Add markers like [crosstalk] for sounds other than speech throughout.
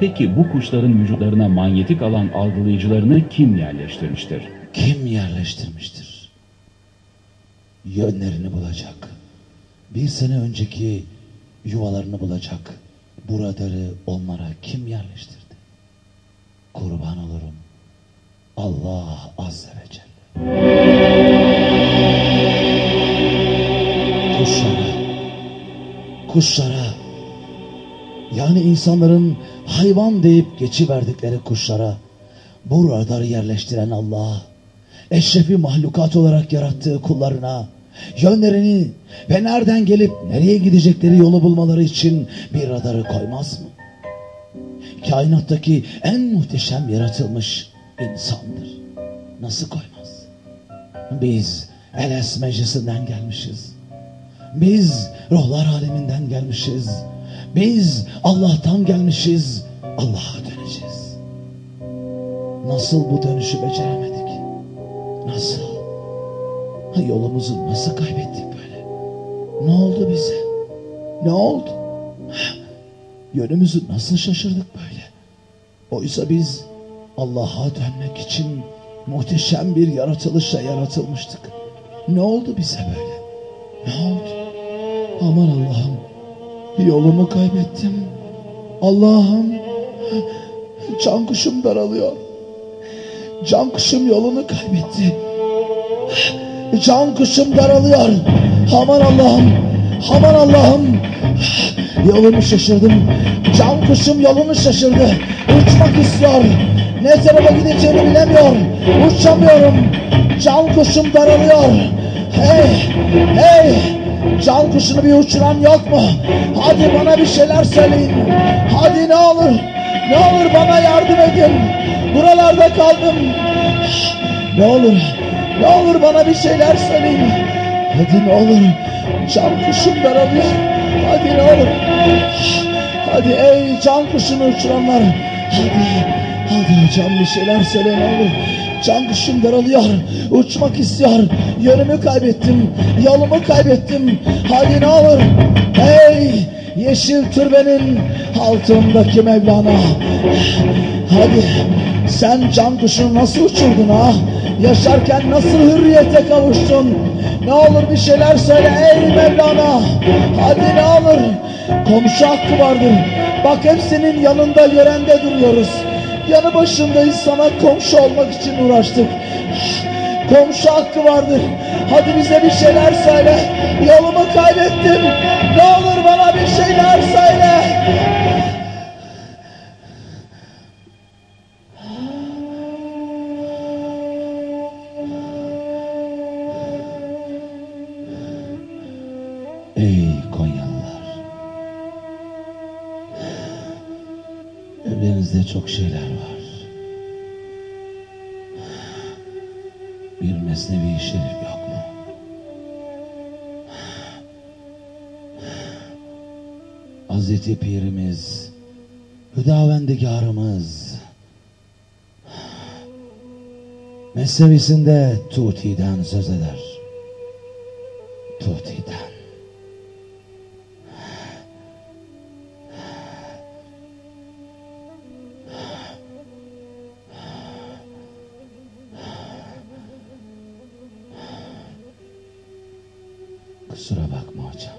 Peki bu kuşların vücutlarına manyetik alan algılayıcılarını kim yerleştirmiştir? Kim yerleştirmiştir? Yönlerini bulacak. Bir sene önceki yuvalarını bulacak. Bu radarı onlara kim yerleştirdi? Kurban olurum. Allah Azze ve Celle. Kuşlara, kuşlara, yani insanların hayvan deyip geçiverdikleri kuşlara, bu radarı yerleştiren Allah, eşrefi mahlukat olarak yarattığı kullarına, yönlerini ve nereden gelip nereye gidecekleri yolu bulmaları için bir radarı koymaz mı? Kainattaki en muhteşem yaratılmış insandır. Nasıl koymaz? Biz Eles meclisinden gelmişiz. Biz ruhlar aleminden gelmişiz. Biz Allah'tan gelmişiz. Allah'a döneceğiz. Nasıl bu dönüşü beceremedik? Nasıl? Yolumuzu nasıl kaybettik böyle? Ne oldu bize? Ne oldu? Yönümüzü nasıl şaşırdık böyle? Oysa biz Allah'a dönmek için muhteşem bir yaratılışla yaratılmıştık. Ne oldu bize böyle? Ne oldu? Aman Allah'ım yolumu kaybettim. Allah'ım can kuşum daralıyor. Can kuşum yolunu kaybetti. Can kuşum daralıyor. Aman Allah'ım. Aman Allah'ım. Yolumu şaşırdım. Can kuşum yolunu şaşırdı. Uçmak istiyor. Ne tarafa gideceğini bilemiyor. Uçamıyorum. Can kuşum daralıyor. Hey, hey. Can kuşunu bir uçuran yok mu? Hadi bana bir şeyler söyleyin. Hadi ne olur. Ne olur bana yardım edin. Buralarda kaldım. Ne olur. Ne olur bana bir şeyler söyleyin. Hadi ne olur. Can kuşum daralıyor. Hadi ne olur. Hadi ey can kuşunu uçuranlar. Hadi. Hadi can bir şeyler söyle ne olur. Can kuşum daralıyor. Uçmak istiyor. Yönümü kaybettim. Yolumu kaybettim. Hadi ne olur. Ey yeşil türbenin altındaki Mevlana. Hadi sen can kuşunu nasıl uçurdun ha? Yaşarken nasıl hürriyete kavuştun? Ne olur bir şeyler söyle ey Mevlana. Hadi ne olur. Komşu hakkı vardır. Bak hepsinin yanında yörende duruyoruz. Yanı başındayız sana komşu olmak için uğraştık. Komşu hakkı vardır. Hadi bize bir şeyler söyle. Yolumu kaybettim. Ne olur bana bir şeyler söyle. Çok şeyler var. Bir mesnevi şerif yok mu? Hazreti Pirimiz, Hüdavendigarımız, Mesnevisinde Tuti'den söz eder. Tuti'den. Kusura bakma hocam.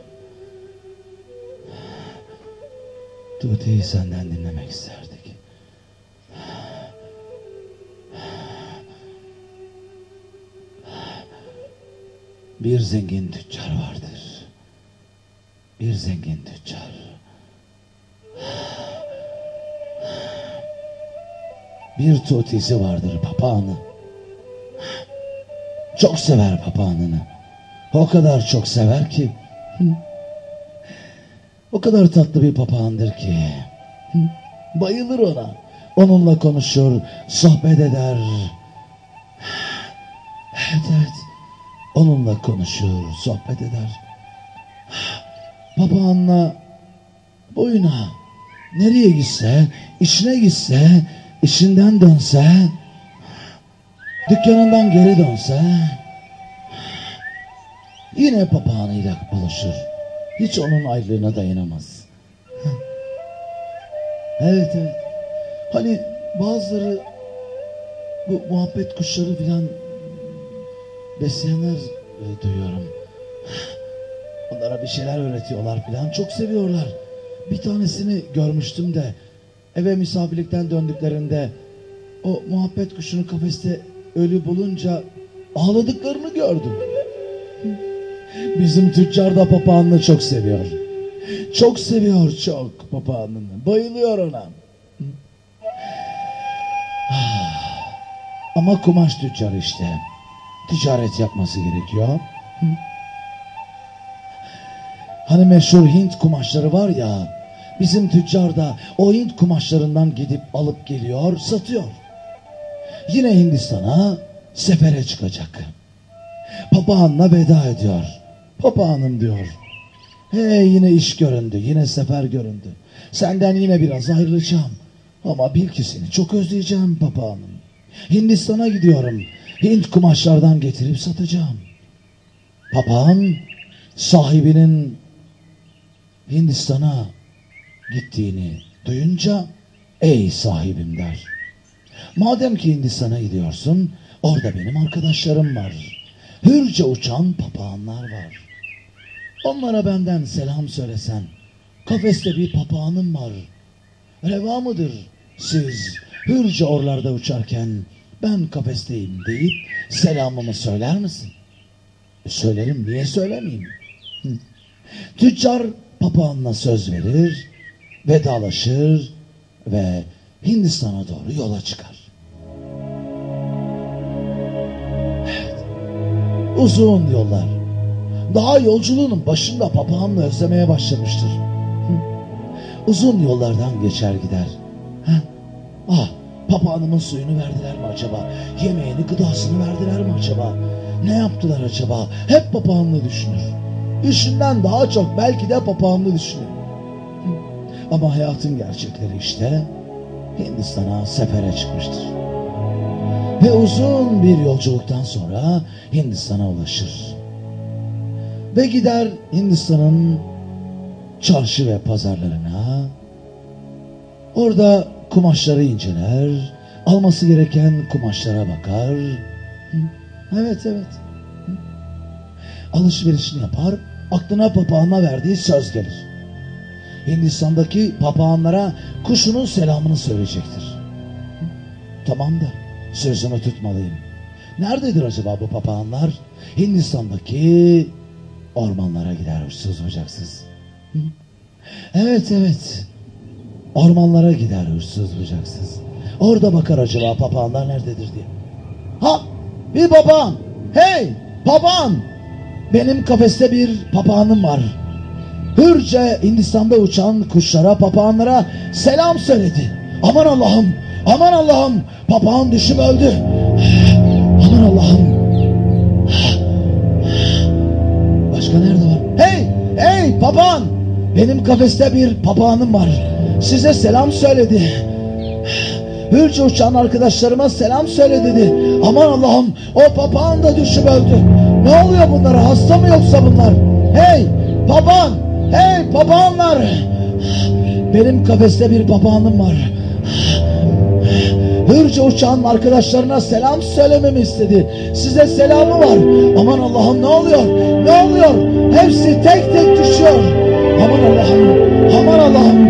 Tuti'yi senden dinlemek isterdik. Bir zengin tüccar vardır. Bir zengin tüccar. Bir tutisi vardır papağanı. Çok sever papağanını. O kadar çok sever ki. O kadar tatlı bir papağandır ki. Bayılır ona. Onunla konuşur, sohbet eder. Evet evet. Onunla konuşur, sohbet eder. Papağanla boyuna nereye gitse, işine gitse, işinden dönse, dükkanından geri dönse, yine papağanıyla buluşur. Hiç onun ayrılığına dayanamaz. Evet evet. Hani bazıları bu muhabbet kuşları filan besleyenler e, duyuyorum. Onlara bir şeyler öğretiyorlar filan. Çok seviyorlar. Bir tanesini görmüştüm de eve misafirlikten döndüklerinde o muhabbet kuşunu kafeste ölü bulunca ağladıklarını gördüm. Bizim tüccar da papağanını çok seviyor. Çok seviyor çok papağanını. Bayılıyor ona. Ama kumaş tüccarı işte. Ticaret yapması gerekiyor. Hani meşhur Hint kumaşları var ya. Bizim tüccar da o Hint kumaşlarından gidip alıp geliyor, satıyor. Yine Hindistan'a sefere çıkacak. Papağanla veda ediyor. Papağanım diyor. Hey yine iş göründü, yine sefer göründü. Senden yine biraz ayrılacağım. Ama bil ki seni çok özleyeceğim papağanım. Hindistan'a gidiyorum. Hint kumaşlardan getirip satacağım. Papağan sahibinin Hindistan'a gittiğini duyunca ey sahibim der. Madem ki Hindistan'a gidiyorsun orada benim arkadaşlarım var. Hürce uçan papağanlar var. Onlara benden selam söylesen. Kafeste bir papağanım var. Reva mıdır siz hürce orlarda uçarken ben kafesteyim deyip selamımı söyler misin? E, söylerim niye söylemeyeyim? Tüccar papağanla söz verir, vedalaşır ve Hindistan'a doğru yola çıkar. Evet, uzun yollar. Daha yolculuğunun başında papağanla özlemeye başlamıştır. Uzun yollardan geçer gider. Ah, papağanımın suyunu verdiler mi acaba? Yemeğini, gıdasını verdiler mi acaba? Ne yaptılar acaba? Hep papağanlı düşünür. İşinden daha çok belki de papağanlı düşünür. Ama hayatın gerçekleri işte Hindistan'a sefere çıkmıştır. Ve uzun bir yolculuktan sonra Hindistan'a ulaşır. Ve gider Hindistan'ın çarşı ve pazarlarına. Orada kumaşları inceler. Alması gereken kumaşlara bakar. Evet evet. Alışverişini yapar. Aklına papağana verdiği söz gelir. Hindistan'daki papağanlara kuşunun selamını söyleyecektir. Tamam da sözümü tutmalıyım. Nerededir acaba bu papağanlar? Hindistan'daki ormanlara gider hırsız bucaksız. Hı? Evet evet. Ormanlara gider hırsız bucaksız. Orada bakar acaba papağanlar nerededir diye. Ha bir papağan. Hey papağan. Benim kafeste bir papağanım var. Hürce Hindistan'da uçan kuşlara, papağanlara selam söyledi. Aman Allah'ım, aman Allah'ım, papağan düşüp öldü. Aman Allah'ım. Hey papağan. Benim kafeste bir papağanım var. Size selam söyledi. Hürce uçan arkadaşlarıma selam söyle dedi. Aman Allah'ım o papağan da düşüp öldü. Ne oluyor bunlara? Hasta mı yoksa bunlar? Hey papağan! Hey papağanlar! Benim kafeste bir papağanım var. Hürce uçan arkadaşlarına selam söylememi istedi. Size selamı var. Aman Allah'ım ne oluyor? Ne oluyor? Hepsi tek tek düşüyor. Aman Allah'ım. Aman Allah'ım.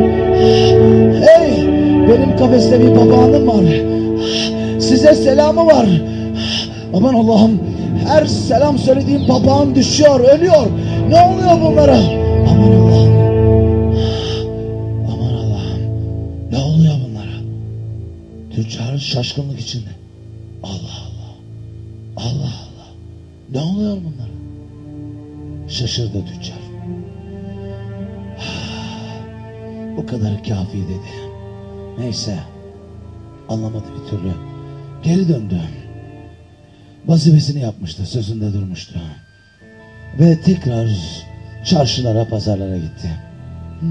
Hey! Benim kafeste bir papağanım var. Size selamı var. Aman Allah'ım. Her selam söylediğim papağan düşüyor, ölüyor. Ne oluyor bunlara? Aman Allah'ım. Tüccar şaşkınlık içinde. Allah Allah. Allah Allah. Ne oluyor bunlara? Şaşırdı tüccar. [sighs] Bu kadar kafi dedi. Neyse. Anlamadı bir türlü. Geri döndü. Vazifesini yapmıştı. Sözünde durmuştu. Ve tekrar çarşılara, pazarlara gitti. Hı?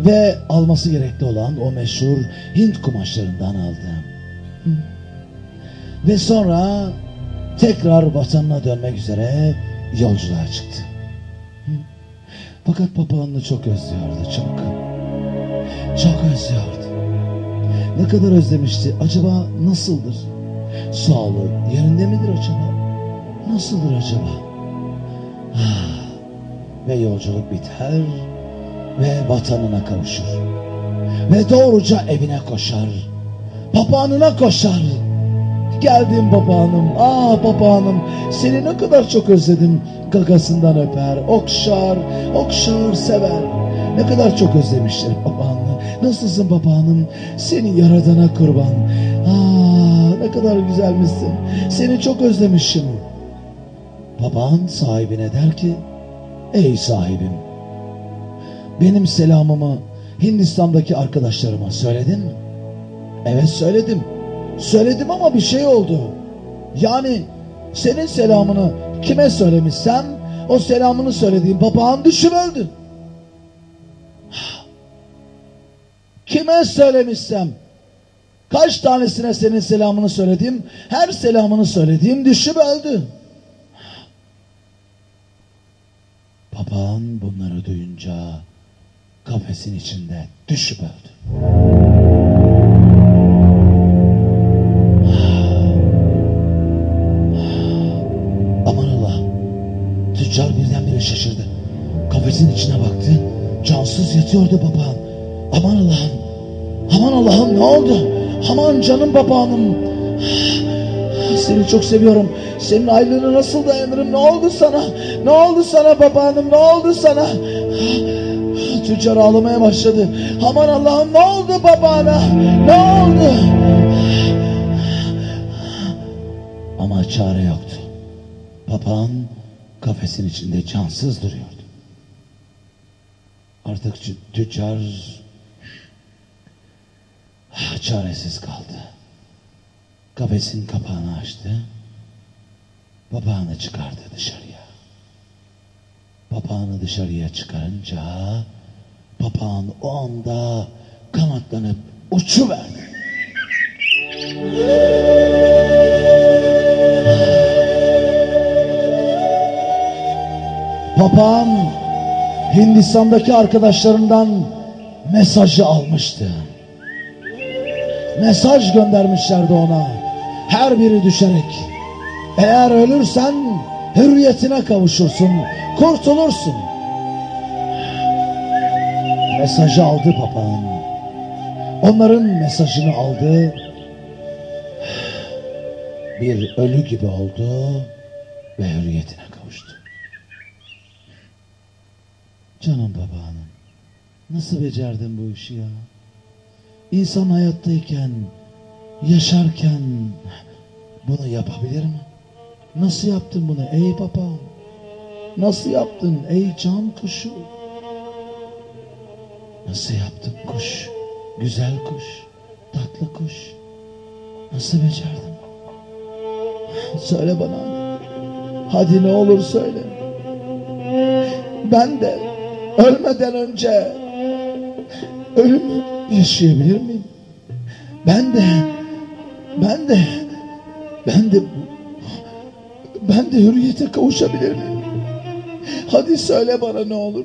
Ve alması gerekli olan o meşhur Hint kumaşlarından aldı. Ve sonra tekrar vatanına dönmek üzere yolculuğa çıktı. Fakat papağanını çok özlüyordu, çok. Çok özlüyordu. Ne kadar özlemişti. Acaba nasıldır? Sağlığı yerinde midir acaba? Nasıldır acaba? Ah, ve yolculuk biter ve vatanına kavuşur. Ve doğruca evine koşar. Papağanına koşar. Geldim papağanım, ah papağanım, seni ne kadar çok özledim. Gagasından öper, okşar, okşar, sever. Ne kadar çok özlemiştir papağanını. Nasılsın papağanım? Seni yaradana kurban. Ah ne kadar güzelmişsin. Seni çok özlemişim. Papağan sahibine der ki, ey sahibim, benim selamımı Hindistan'daki arkadaşlarıma söyledin mi? Evet söyledim. Söyledim ama bir şey oldu. Yani senin selamını kime söylemişsem o selamını söylediğim papağan düşüp öldü. Kime söylemişsem kaç tanesine senin selamını söyledim her selamını söylediğim düşüp öldü. Papağan bunları duyunca kafesin içinde düşüp öldü. Aman Allah. Tüccar birdenbire şaşırdı. Kafesin içine baktı. Cansız yatıyordu papağan. Aman Allah'ım. Aman Allah'ım ne oldu? Aman canım papağanım. Seni çok seviyorum. Senin aylığını nasıl dayanırım? Ne oldu sana? Ne oldu sana papağanım? Ne oldu sana? Tüccar ağlamaya başladı. Aman Allah'ım ne oldu papağana? Ne oldu? Ama çare yoktu. Papağan kafesin içinde cansız duruyordu. Artık tü- tüccar çaresiz kaldı. Kafesin kapağını açtı. Papağanı çıkardı dışarıya. Papağanı dışarıya çıkarınca papağan o anda kanatlanıp uçuverdi. Papağan Hindistan'daki arkadaşlarından mesajı almıştı. Mesaj göndermişlerdi ona. Her biri düşerek. Eğer ölürsen hürriyetine kavuşursun, kurtulursun. Mesajı aldı papağan. Onların mesajını aldı. Bir ölü gibi oldu ve hürriyetine kavuştu. Canım papağanım, nasıl becerdin bu işi ya? İnsan hayattayken, yaşarken bunu yapabilir mi? Nasıl yaptın bunu ey papağan? Nasıl yaptın ey can kuşu? Nasıl yaptın kuş? Güzel kuş, tatlı kuş. Nasıl becerdin? Söyle bana hadi. Hadi ne olur söyle. Ben de ölmeden önce ölümü yaşayabilir miyim? Ben de ben de ben de ben de hürriyete kavuşabilir miyim? Hadi söyle bana ne olur.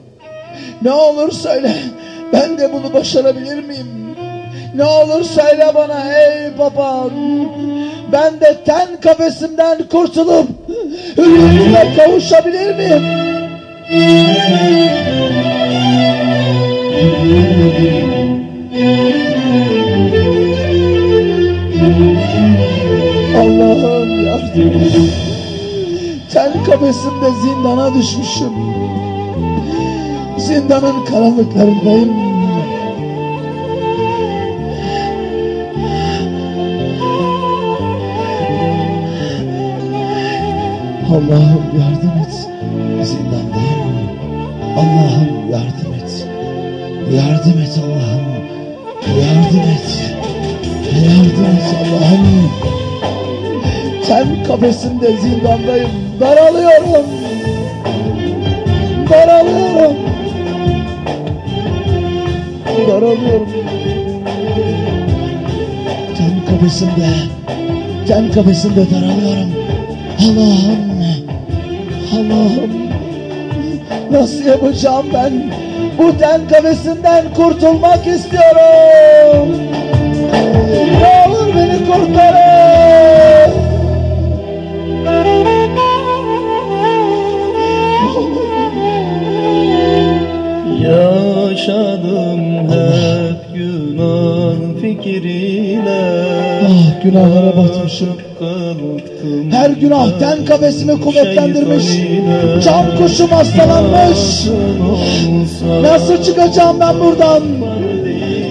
Ne olur söyle. Ben de bunu başarabilir miyim? Ne olur söyle bana ey papağan. Ben de ten kafesimden kurtulup hürriyetime kavuşabilir miyim? Allah'ım yardım. Ten kafesimde zindana düşmüşüm. Zindanın karanlıklarındayım. Allah'ım yardım et. Zindandayım. Allah'ım yardım et. Yardım et Allah'ım. Yardım et. Yardım et Allah'ım. Ten kafesinde zindandayım. Daralıyorum. Daralıyorum. Daralıyorum. Ten kafesinde, ten kafesinde daralıyorum. Allah'ım, Allah'ım. Nasıl yapacağım ben? Bu ten kafesinden kurtulmak istiyorum. Ne olur beni kurtarın. Yaşadım fikriyle Ah, günahlara batmışım. Her günah ten kafesimi kuvvetlendirmiş. Can kuşum hastalanmış. Nasıl çıkacağım ben buradan?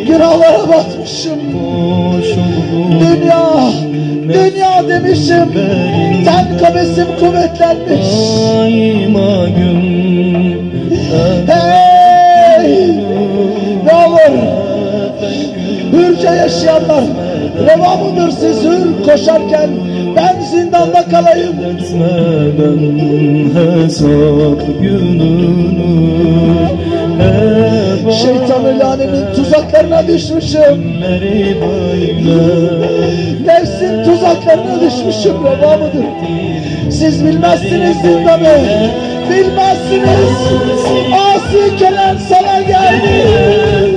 Günahlara batmışım. Dünya, dünya demişim. Ten kafesim kuvvetlenmiş. Hey! Hürce yaşayanlar reva mıdır siz hür koşarken ben zindanda kalayım. etmeden hesap gününü hep Şeytan lanenin tuzaklarına düşmüşüm. Nefsin tuzaklarına düşmüşüm reva mıdır? Siz bilmezsiniz zindanı. Bilmezsiniz. Asi kelen sana geldi.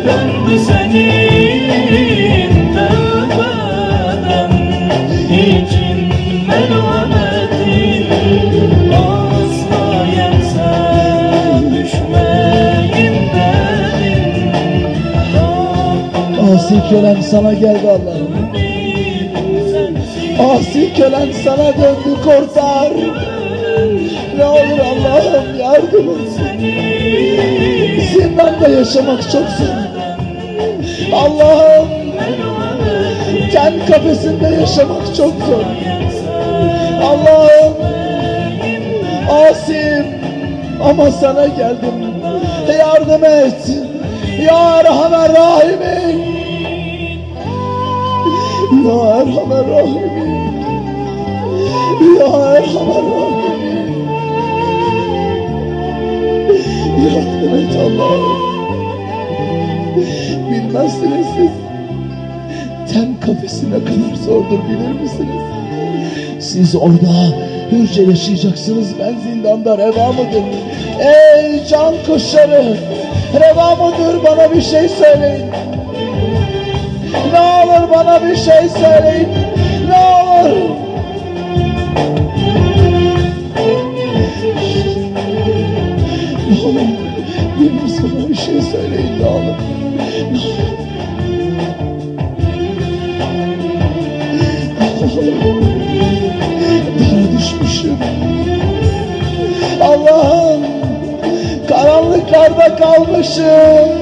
Döndü senin tövbeden için merhametin asla yense düşmeyin dedin Asi kölen sana geldi Allah'ım. Asi kölen sana döndü kurtar. Ne olur Allah'ım yardım et. Zindanda yaşamak çok zor. Allah'ım ten kafesinde yaşamak çok zor. Allah'ım asim ama sana geldim. Yardım et. Ya Rahman Rahim'in. Ya Erhamer Rahim'in. Ya Erhamer Rahim'in. Yardım et Allah'ım. Bilmezsiniz siz. Ten kafesi ne kadar zordur bilir misiniz? Siz orada hürce yaşayacaksınız. Ben zindanda reva mıdır? Ey can kuşları! Reva mıdır? Bana bir şey söyleyin. Ne olur bana bir şey söyleyin. Şey söyleyin ne olur. Allah'ım karanlıklarda kalmışım.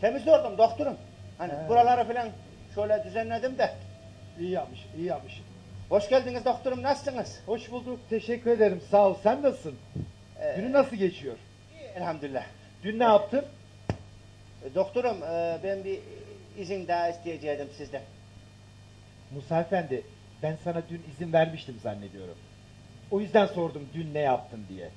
Temizliyordum doktorum. Hani He. buraları falan şöyle düzenledim de. İyi yapmış, iyi yapmış. Hoş geldiniz doktorum nasılsınız? Hoş bulduk, teşekkür ederim. Sağ ol. Sen nasılsın? Ee, Günün nasıl geçiyor? iyi, Elhamdülillah. Dün ne yaptın? E, Doktorum e, ben bir izin daha isteyecektim sizden. Musa Efendi, ben sana dün izin vermiştim zannediyorum. O yüzden sordum dün ne yaptın diye.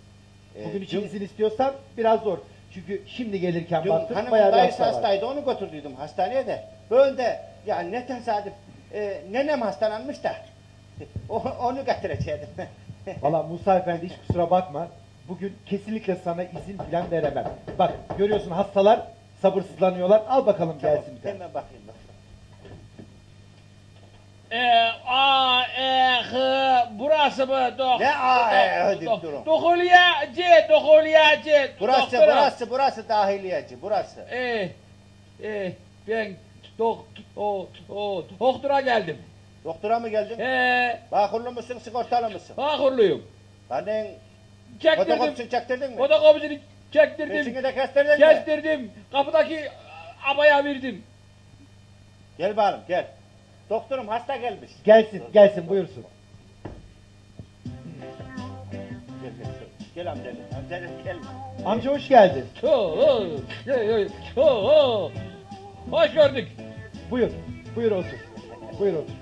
Ee, Bugün için dün- izin istiyorsan biraz zor. Çünkü şimdi gelirken Dün baktım hanımın bayağı bir hasta var. hastaydı onu götürdüydüm hastaneye de. Böyle yani ne tesadüf e, nenem hastalanmış da o, onu getirecektim. [laughs] Valla Musa Efendi hiç kusura bakma. Bugün kesinlikle sana izin falan veremem. Bak görüyorsun hastalar sabırsızlanıyorlar. Al bakalım Tamam, gelsin bir tane. Hemen bakayım. Burası mı? Dok Ne aa, e, hadi dok- durun. Dokulyacı, dokulyacı. Burası, doktorum. burası, burası dahiliyeci, burası. Eh, eh, ben dok, o, o, doktora geldim. Doktora mı geldin? He, Bağkurlu musun, sigortalı mısın? Bağkurluyum. Senin Çektirdim. fotokopisini çektirdin mi? Fotokopisini çektirdim. Peşini de kestirdin mi? Kestirdim. Kapıdaki abaya verdim. Gel bakalım, gel. Doktorum hasta gelmiş. Gelsin, gelsin buyursun. Gel, gel, gel amca, amca gel. Amca hoş geldin. Oo, oo, oo, oo, oo. Hoş gördük. Buyur, buyur otur. Buyur otur.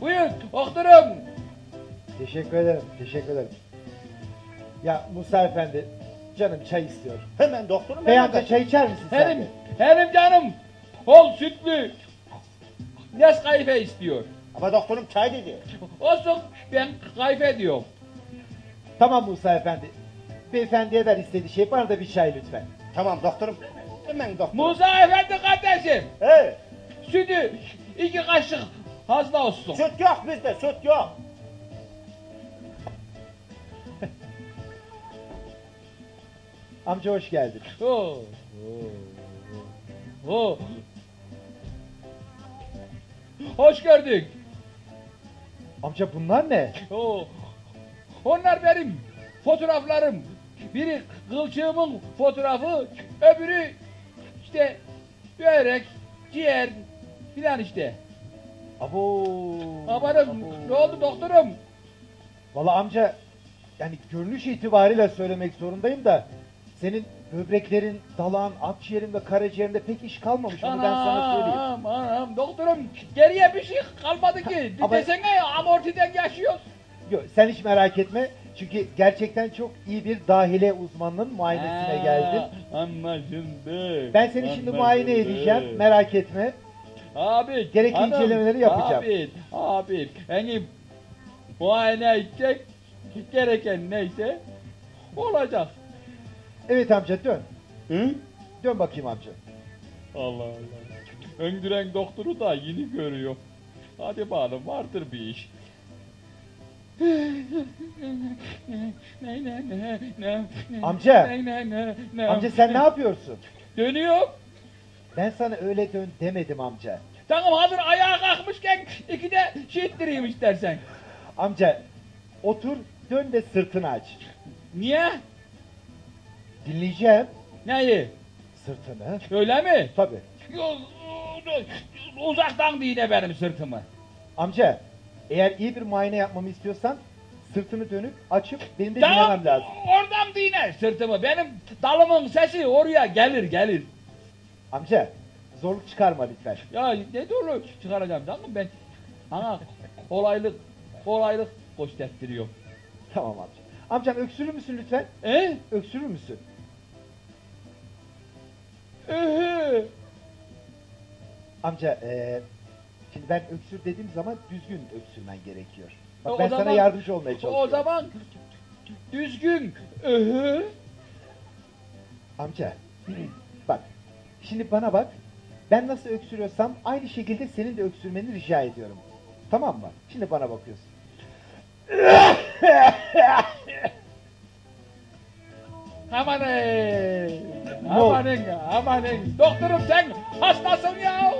Buyur doktorum. Teşekkür ederim, teşekkür ederim. Ya Musa Efendi, canım çay istiyor. Hemen doktorum. Bey hemen amca kaç- çay içer misin sen Benim, de? benim canım bol sütlü Nescafe istiyor. Ama doktorum çay dedi. Olsun ben kayfe diyorum. Tamam Musa Efendi. Beyefendiye ver istediği şey, bana da bir çay lütfen. Tamam doktorum. Hemen doktorum. Musa Efendi kardeşim He, sütü iki kaşık fazla olsun. süt yok bizde, süt yok. Amca hoş geldin. Oo, oo, oo. Hoş gördük. Amca bunlar ne? Oo. Onlar benim fotoğraflarım. Biri kılçığımın fotoğrafı, öbürü işte börek, ciğer filan işte. Abo. Amanım abo. ne oldu doktorum? Valla amca yani görünüş itibariyle söylemek zorundayım da senin böbreklerin, dalağın, akciğerin ve karaciğerinde pek iş kalmamış onu ben sana söyleyeyim. Anam, anam doktorum geriye bir şey kalmadı ki. Ama- Desene amortiden yaşıyoruz. Yok sen hiç merak etme. Çünkü gerçekten çok iyi bir dahile uzmanının muayenesine geldin. Ha, Anlaşıldı. Ben seni şimdi muayene edeceğim. Merak etme. Abi. Gerekli incelemeleri yapacağım. Abi, abi. Beni muayene edecek. Gereken neyse olacak. Evet amca dön. Hı? Dön bakayım amca. Allah Allah. Öngüren doktoru da yeni görüyor. Hadi bakalım vardır bir iş. Amca. Amca sen ne yapıyorsun? Dönüyor. Ben sana öyle dön demedim amca. Tamam hazır ayağa kalkmışken iki de şey ettireyim istersen. Amca otur dön de sırtını aç. Niye? Dinleyeceğim Neyi? sırtını. Öyle mi? Tabii. Uzaktan değil de benim sırtımı. Amca eğer iyi bir muayene yapmamı istiyorsan sırtını dönüp açıp benim de dinlemem lazım. oradan dine sırtımı. Benim dalımın sesi oraya gelir gelir. Amca zorluk çıkarma lütfen. Ya ne doğru çıkaracağım canım ben. Bana kolaylık, kolaylık göstertiriyor. Tamam amca. Amcam öksürür müsün lütfen? E? Öksürür müsün? Amca eee şimdi ben öksür dediğim zaman düzgün öksürmen gerekiyor. Bak O ben sana zaman- yardımcı olmaya çalışıyorum. O zaman düzgün. Ühü. Amca bak şimdi bana bak. Ben nasıl öksürüyorsam aynı şekilde senin de öksürmeni rica ediyorum. Tamam mı? Şimdi bana bakıyorsun. Ne oldu? Amanın, amanın. Doktorum sen hastasın ya.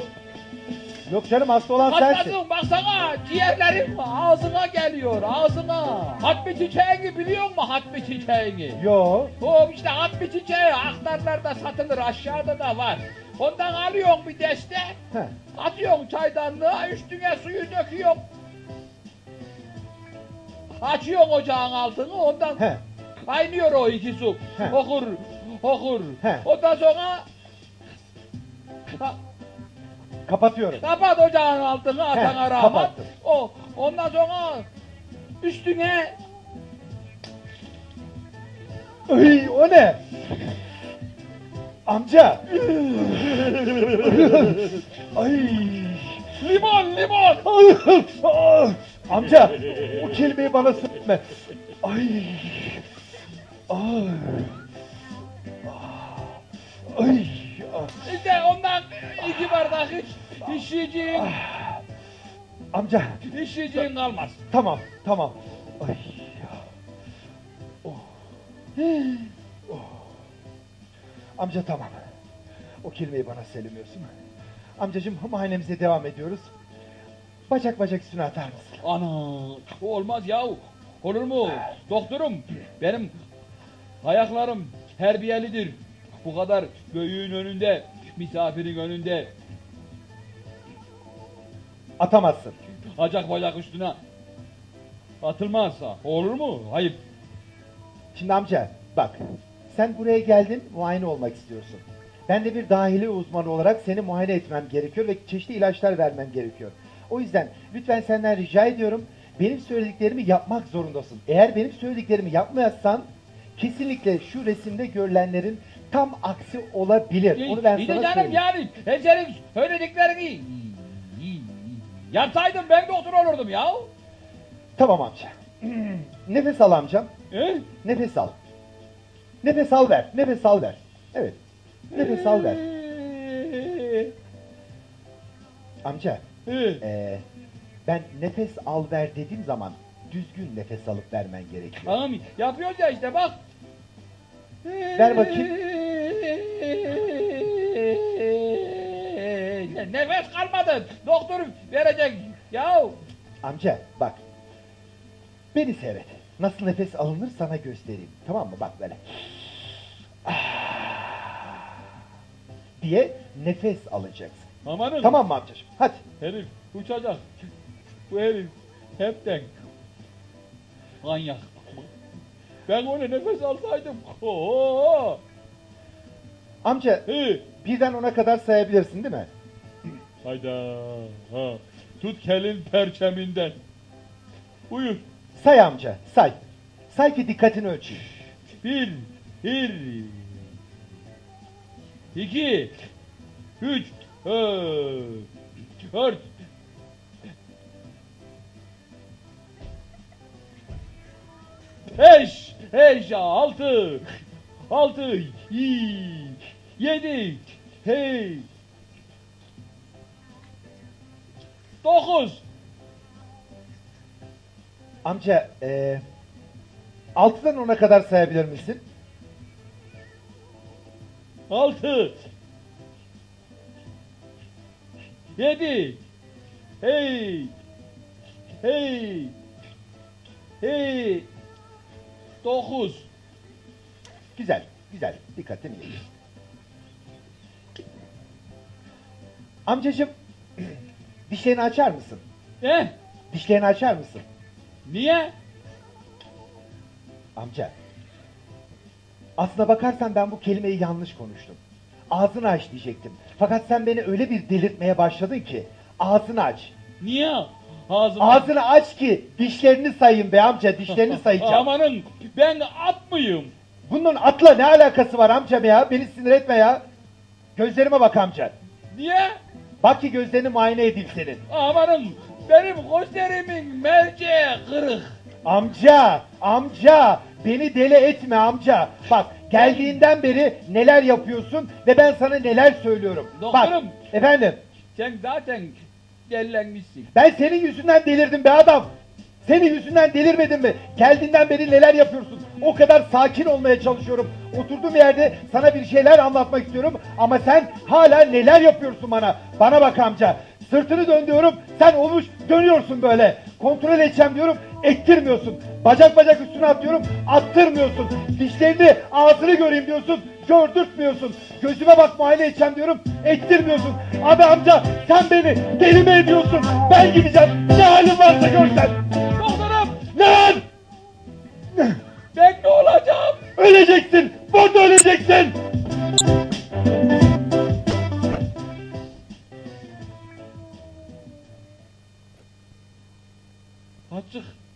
Yok canım hasta olan sensin. Hastasın baksana ciğerlerim ağzına geliyor ağzına. Hatmi çiçeğini biliyor musun hatmi çiçeğini? Yo. O işte hatmi çiçeği aktarlarda satılır aşağıda da var. Ondan alıyorsun bir deste. Heh. Atıyorsun çaydanlığa üstüne suyu döküyorsun. Açıyorsun ocağın altını ondan Heh. Kaynıyor o iki su. He. Okur, okur. He. Ondan sonra Ha, Kapatıyorum. kapat ocağın altını atana rahmet. kapattım. O ondan sonra üstüne Ay, o ne? Amca. Ay. limon limon. Amca o kelimeyi bana söyleme. Ay. Ay. Ay. İşte ondan iki bardak iç. İşeceğin. Amca İşçiliğin kalmaz. tamam tamam. Ay. Oh. Oh. Amca tamam. O kelimeyi bana söylemiyorsun. Amcacığım muayenemize devam ediyoruz. Bacak bacak üstüne atar mısın? Ana olmaz ya. Olur mu? Doktorum benim ayaklarım terbiyelidir. Bu kadar büyüğün önünde, misafirin önünde Atamazsın. acak bacak üstüne atılmazsa olur mu? Hayır. Şimdi amca bak sen buraya geldin muayene olmak istiyorsun. Ben de bir dahili uzmanı olarak seni muayene etmem gerekiyor ve çeşitli ilaçlar vermem gerekiyor. O yüzden lütfen senden rica ediyorum benim söylediklerimi yapmak zorundasın. Eğer benim söylediklerimi yapmazsan kesinlikle şu resimde görülenlerin tam aksi olabilir. Onu ben İyi de sana canım söyleyeyim. yani ben senin söylediklerini yapsaydım ben doktor olurdum ya. Tamam amca. [clears throat] Nefes al amcam. E? Nefes al. Nefes al ver. Nefes al ver. Evet. Nefes al ver. Amca. E? Ben nefes al ver dediğim zaman düzgün nefes alıp vermen gerekiyor. Tamam yapıyoruz ya işte bak. Ver bakayım. Ne- Nefes kalmadı. Doktor verecek. Ya Amca bak. Beni seyret. Nasıl nefes alınır sana göstereyim. Tamam mı? Bak böyle. diye nefes alacaksın. amanın. Tamam mı amcacığım? Hadi. Herif uçacak. Bu herif hepten manyak. Ben onu nefes alsaydım. Oo. Amca He. birden ona kadar sayabilirsin değil mi? Hayda. Ha. Tut kelin perçeminden. Buyur. Say amca say. Say ki dikkatini ölçeyim. Bir, bir, iki, üç, dört, beş, beş, altı, altı, yedi, hey, dokuz, Amca eee altıdan ona kadar sayabilir misin? altı, yedi, hey, hey, hey, dokuz. Güzel, güzel. Dikkatini iyi. Amcacığım, [clears throat] dişlerini açar mısın? Ne? Dişlerini açar mısın? Niye? Amca, aslına bakarsan ben bu kelimeyi yanlış konuştum. Ağzını aç diyecektim. Fakat sen beni öyle bir delirtmeye başladın ki, ağzını aç. Niye? Ağzım. Ağzını aç ki dişlerini sayayım be amca, dişlerini sayacağım. Amanın ben at mıyım? Bunun atla ne alakası var amcam ya? Beni sinir etme ya. Gözlerime bak amca. Niye? Bak ki gözlerini muayene edeyim senin. Amanın benim gözlerimin merceği kırık. Amca, amca, beni deli etme amca. Bak, geldiğinden beri neler yapıyorsun ve ben sana neler söylüyorum. Doktorum. Bak, efendim, Sen zaten dellenmişsin. ben senin yüzünden delirdim be adam. Senin yüzünden delirmedim mi? Geldiğinden beri neler yapıyorsun? O kadar sakin olmaya çalışıyorum. Oturduğum yerde sana bir şeyler anlatmak istiyorum ama sen hala neler yapıyorsun bana? Bana bak amca. Sırtını dön diyorum. Sen olmuş dönüyorsun böyle. Kontrol edeceğim diyorum. Ettirmiyorsun. Bacak bacak üstüne atıyorum. Attırmıyorsun. Dişlerini ağzını göreyim diyorsun. Gördürtmüyorsun. Gözüme bak muayene edeceğim diyorum. Ettirmiyorsun. Abi amca sen beni deli mi ediyorsun? Ben gideceğim. Ne halin varsa görsen. Doktorum lan? ben ne olacağım? Öleceksin. Burada öleceksin.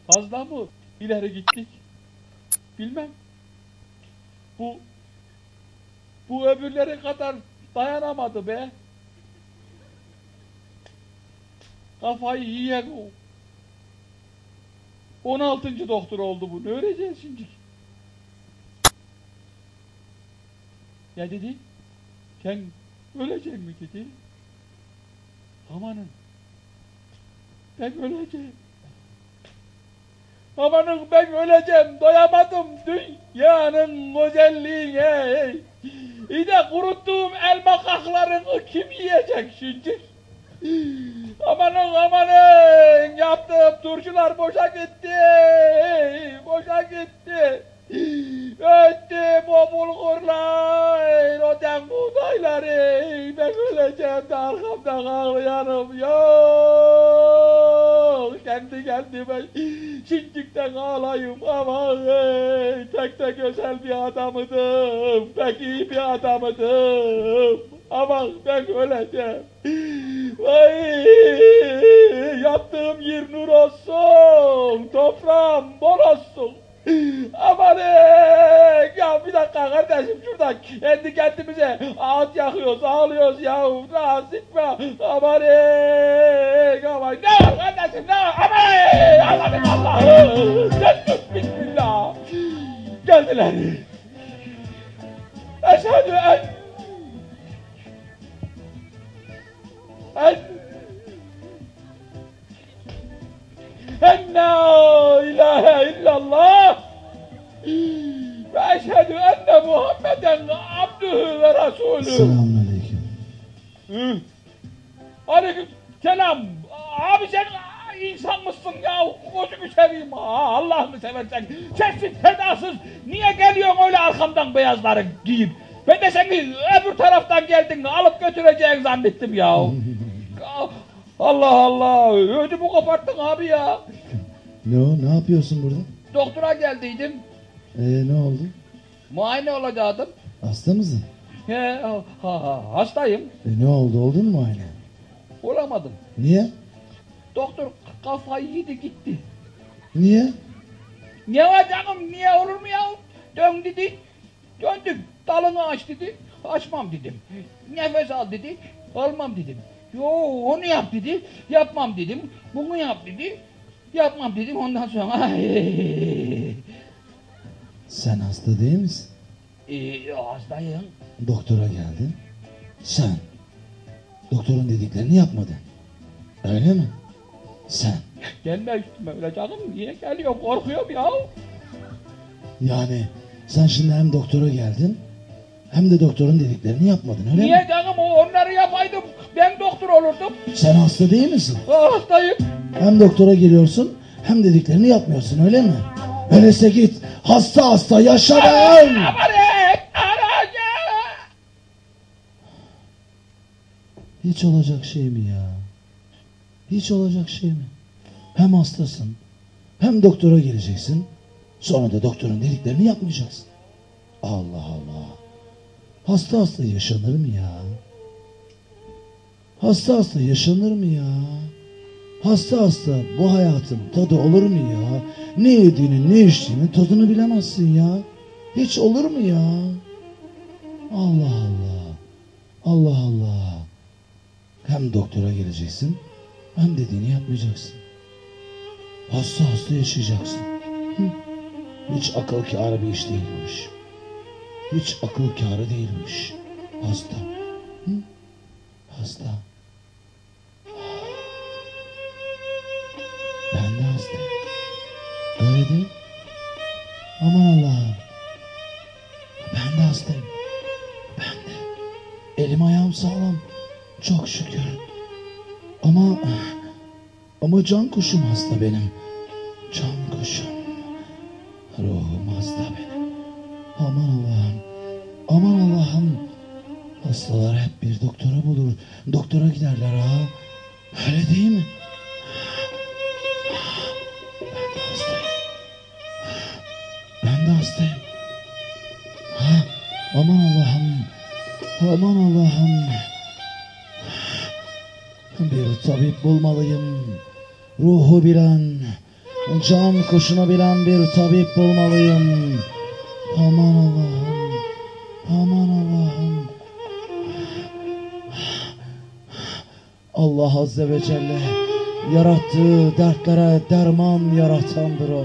Azıcık fazla mı ileri gittik? Bilmem. Bu bu öbürleri kadar dayanamadı be. Kafayı yiyen o. 16. doktor oldu bu. Ne öğreneceğiz şimdi? Ya dedi? Sen ölecek mi dedi? Amanın. Ben öleceğim. Amanın ben öleceğim. Doyamadım dünyanın güzelliğine. İyi de kuruttuğum elma kaklarını kim yiyecek şimdi? Amanın amanın yaptığım turşular boşa gitti. Boşa gitti. Öttüm o bulgurlar, o den buğdayları. Ben öleceğim de arkamdan ağlayanım yok. Kendi kendime şimdikten ağlayayım ama ey, tek tek özel bir adamıdım. Pek iyi bir adamıdım. Ama ben öleceğim. Vay, yattığım yer nur olsun, toprağım bol olsun. Aman ya bir dakika kardeşim şuradan kendi kendimize ağıt yakıyoruz, ağlıyoruz ya. Rahatsız etme. Aman aman ne kardeşim ne? Aman Allah'ım Allah'ım. Bismillah. Geldiler. Eşhedü en beyazları giyip? Ben de seni öbür taraftan geldin alıp götüreceğin zannettim ya. [laughs] Allah Allah. Ödümü koparttın abi ya. Ne o? Ne yapıyorsun burada? Doktora geldiydim. Ee, ne oldu? Muayene olacaktım. Hasta mısın? He, ha, ha, hastayım. E, ne oldu? Oldun mu muayene? Olamadım. Niye? Doktor kafayı yedi gitti. Niye? Ne var canım niye olur mu ya? Dön dedi. Döndüm. Dalını aç dedi. Açmam dedim. Nefes al dedi. Almam dedim. Yo onu yap dedi. Yapmam dedim. Bunu yap dedi. Yapmam dedim. Ondan sonra [laughs] ay, Sen hasta değil misin? e, hastayım. Doktora geldin. Sen. Doktorun dediklerini yapmadın. Öyle mi? Sen. Gelme üstüme öyle canım. Niye geliyor? Korkuyorum ya. Yani sen şimdi hem doktora geldin hem de doktorun dediklerini yapmadın öyle Niye mi? canım o onları yapaydım. Ben doktor olurdum. Sen hasta değil misin? Ah, Hastayım. Hem doktora geliyorsun hem dediklerini yapmıyorsun öyle mi? Öyleyse git hasta hasta yaşa anacığım. Hiç olacak şey mi ya? Hiç olacak şey mi? Hem hastasın hem doktora geleceksin sonra da doktorun dediklerini yapmayacaksın. Allah Allah. Hasta hasta yaşanır mı ya? Hasta hasta yaşanır mı ya? Hasta hasta bu hayatın tadı olur mu ya? Ne yediğini ne içtiğinin tadını bilemezsin ya. Hiç olur mu ya? Allah Allah. Allah Allah. Hem doktora geleceksin hem dediğini yapmayacaksın. Hasta hasta yaşayacaksın. Hı? Hiç akıl kârı bir iş değilmiş. Hiç akıl kârı değilmiş. Hasta. Hı? Hasta. Ben de hastayım. Öyle değil? Aman Allah'ım. Ben de hastayım. Ben de. Elim ayağım sağlam. Çok şükür. Ama ama can kuşum hasta benim. Can kuşum. Ruhum hasta benim. Aman Allah'ım. Aman Allah'ım. Hastalar hep bir doktora bulur. Doktora giderler ha. Öyle değil mi? Ben de hastayım. Ben de hastayım. Ha, aman Allah'ım. Aman Allah'ım. Bir tabip bulmalıyım. Ruhu bilen, can kuşunu bilen bir tabip bulmalıyım. Aman Allah'ım. Aman Allah'ım. Allah Azze ve Celle yarattığı dertlere derman yaratandır o.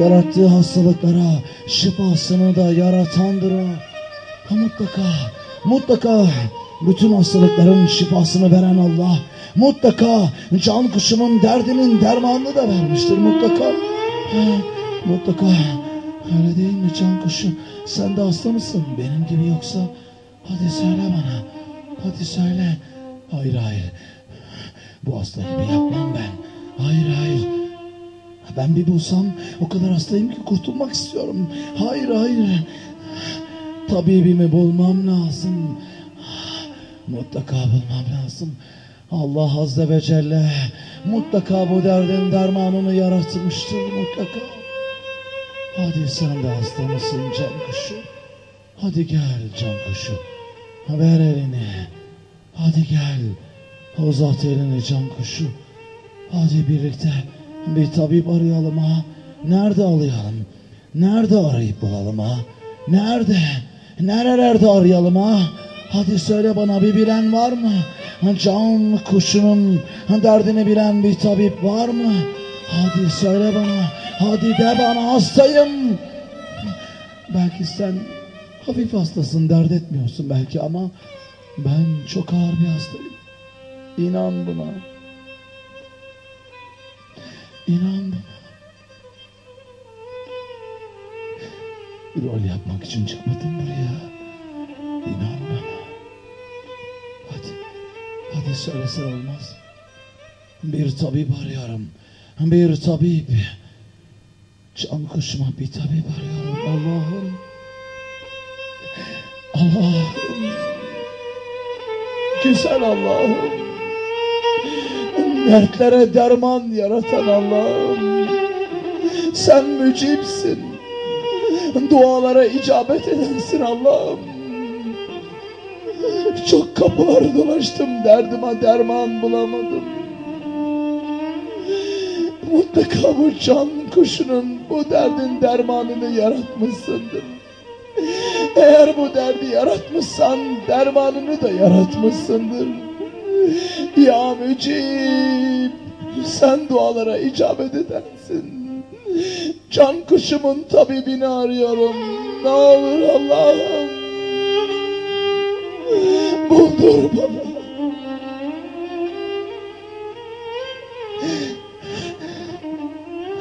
Yarattığı hastalıklara şifasını da yaratandır o. Mutlaka, mutlaka bütün hastalıkların şifasını veren Allah mutlaka can kuşumun derdinin dermanını da vermiştir mutlaka. Mutlaka. Öyle değil mi can kuşu? Sen de hasta mısın benim gibi yoksa? Hadi söyle bana. Hadi söyle. Hayır hayır. Bu hasta gibi yapmam ben. Hayır hayır. Ben bir bulsam o kadar hastayım ki kurtulmak istiyorum. Hayır hayır. Tabibimi bulmam lazım. Mutlaka bulmam lazım. Allah Azze ve Celle mutlaka bu derdin dermanını yaratmıştır mutlaka. Hadi sen de hasta mısın can kuşu? Hadi gel can kuşu. Ver elini. Hadi gel. Uzat elini can kuşu. Hadi birlikte bir tabip arayalım ha. Nerede arayalım? Nerede arayıp bulalım ha? Nerede? Nerelerde arayalım ha? Hadi söyle bana bir bilen var mı? Can kuşunun derdini bilen bir tabip var mı? Hadi söyle bana. Hadi de bana hastayım. Belki sen hafif hastasın dert etmiyorsun belki ama ben çok ağır bir hastayım. İnan buna. İnan buna. Rol yapmak için çıkmadım buraya. İnan Hadi söylesen olmaz. Bir tabip arıyorum. Bir tabip. Can kuşuma bir tabip arıyorum. Allah'ım. Allah'ım. Güzel Allah'ım. Dertlere derman yaratan Allah'ım. Sen mücipsin. Dualara icabet edensin Allah'ım. Çok kapılar dolaştım derdime derman bulamadım. Mutlaka bu can kuşunun bu derdin dermanını yaratmışsındır. Eğer bu derdi yaratmışsan dermanını da yaratmışsındır. Ya mücib sen dualara icabet edensin. Can kuşumun tabibini arıyorum. Ne olur Allah'ım. Buldur bana.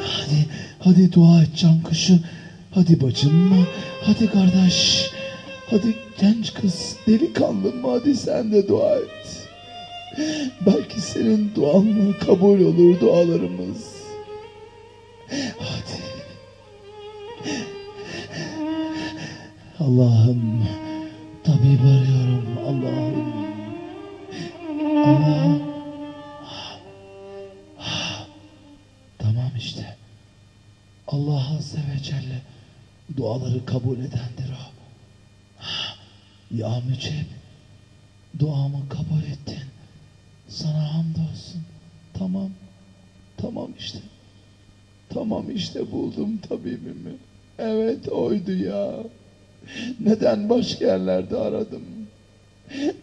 Hadi, hadi dua et can kuşu. Hadi bacım, hadi kardeş. Hadi genç kız, delikanlım hadi sen de dua et. Belki senin duanla kabul olur dualarımız. Hadi. Allah'ım tabip arıyorum Allah'ım. Allah'ım. Tamam işte. Allah Azze ve Celle duaları kabul edendir o. Ya Mücib duamı kabul ettin. Sana hamdolsun. Tamam. Tamam işte. Tamam işte buldum tabibimi. Evet oydu ya. Neden başka yerlerde aradım?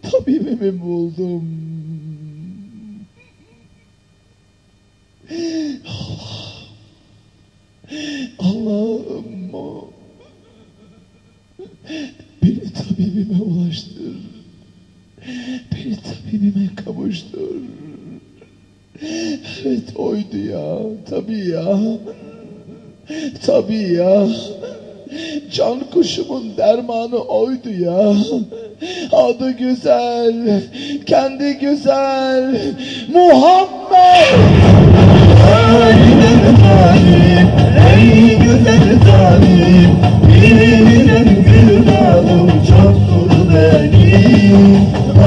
Tabibimi buldum. Allah'ım o. Beni tabibime ulaştır. Beni tabibime kavuştur. Evet oydu ya. Tabii ya. Tabii ya. Can kuşumun dermanı oydu ya. Adı güzel, kendi güzel. Muhammed! Ey güzel talim Bilinen günahım çoktur benim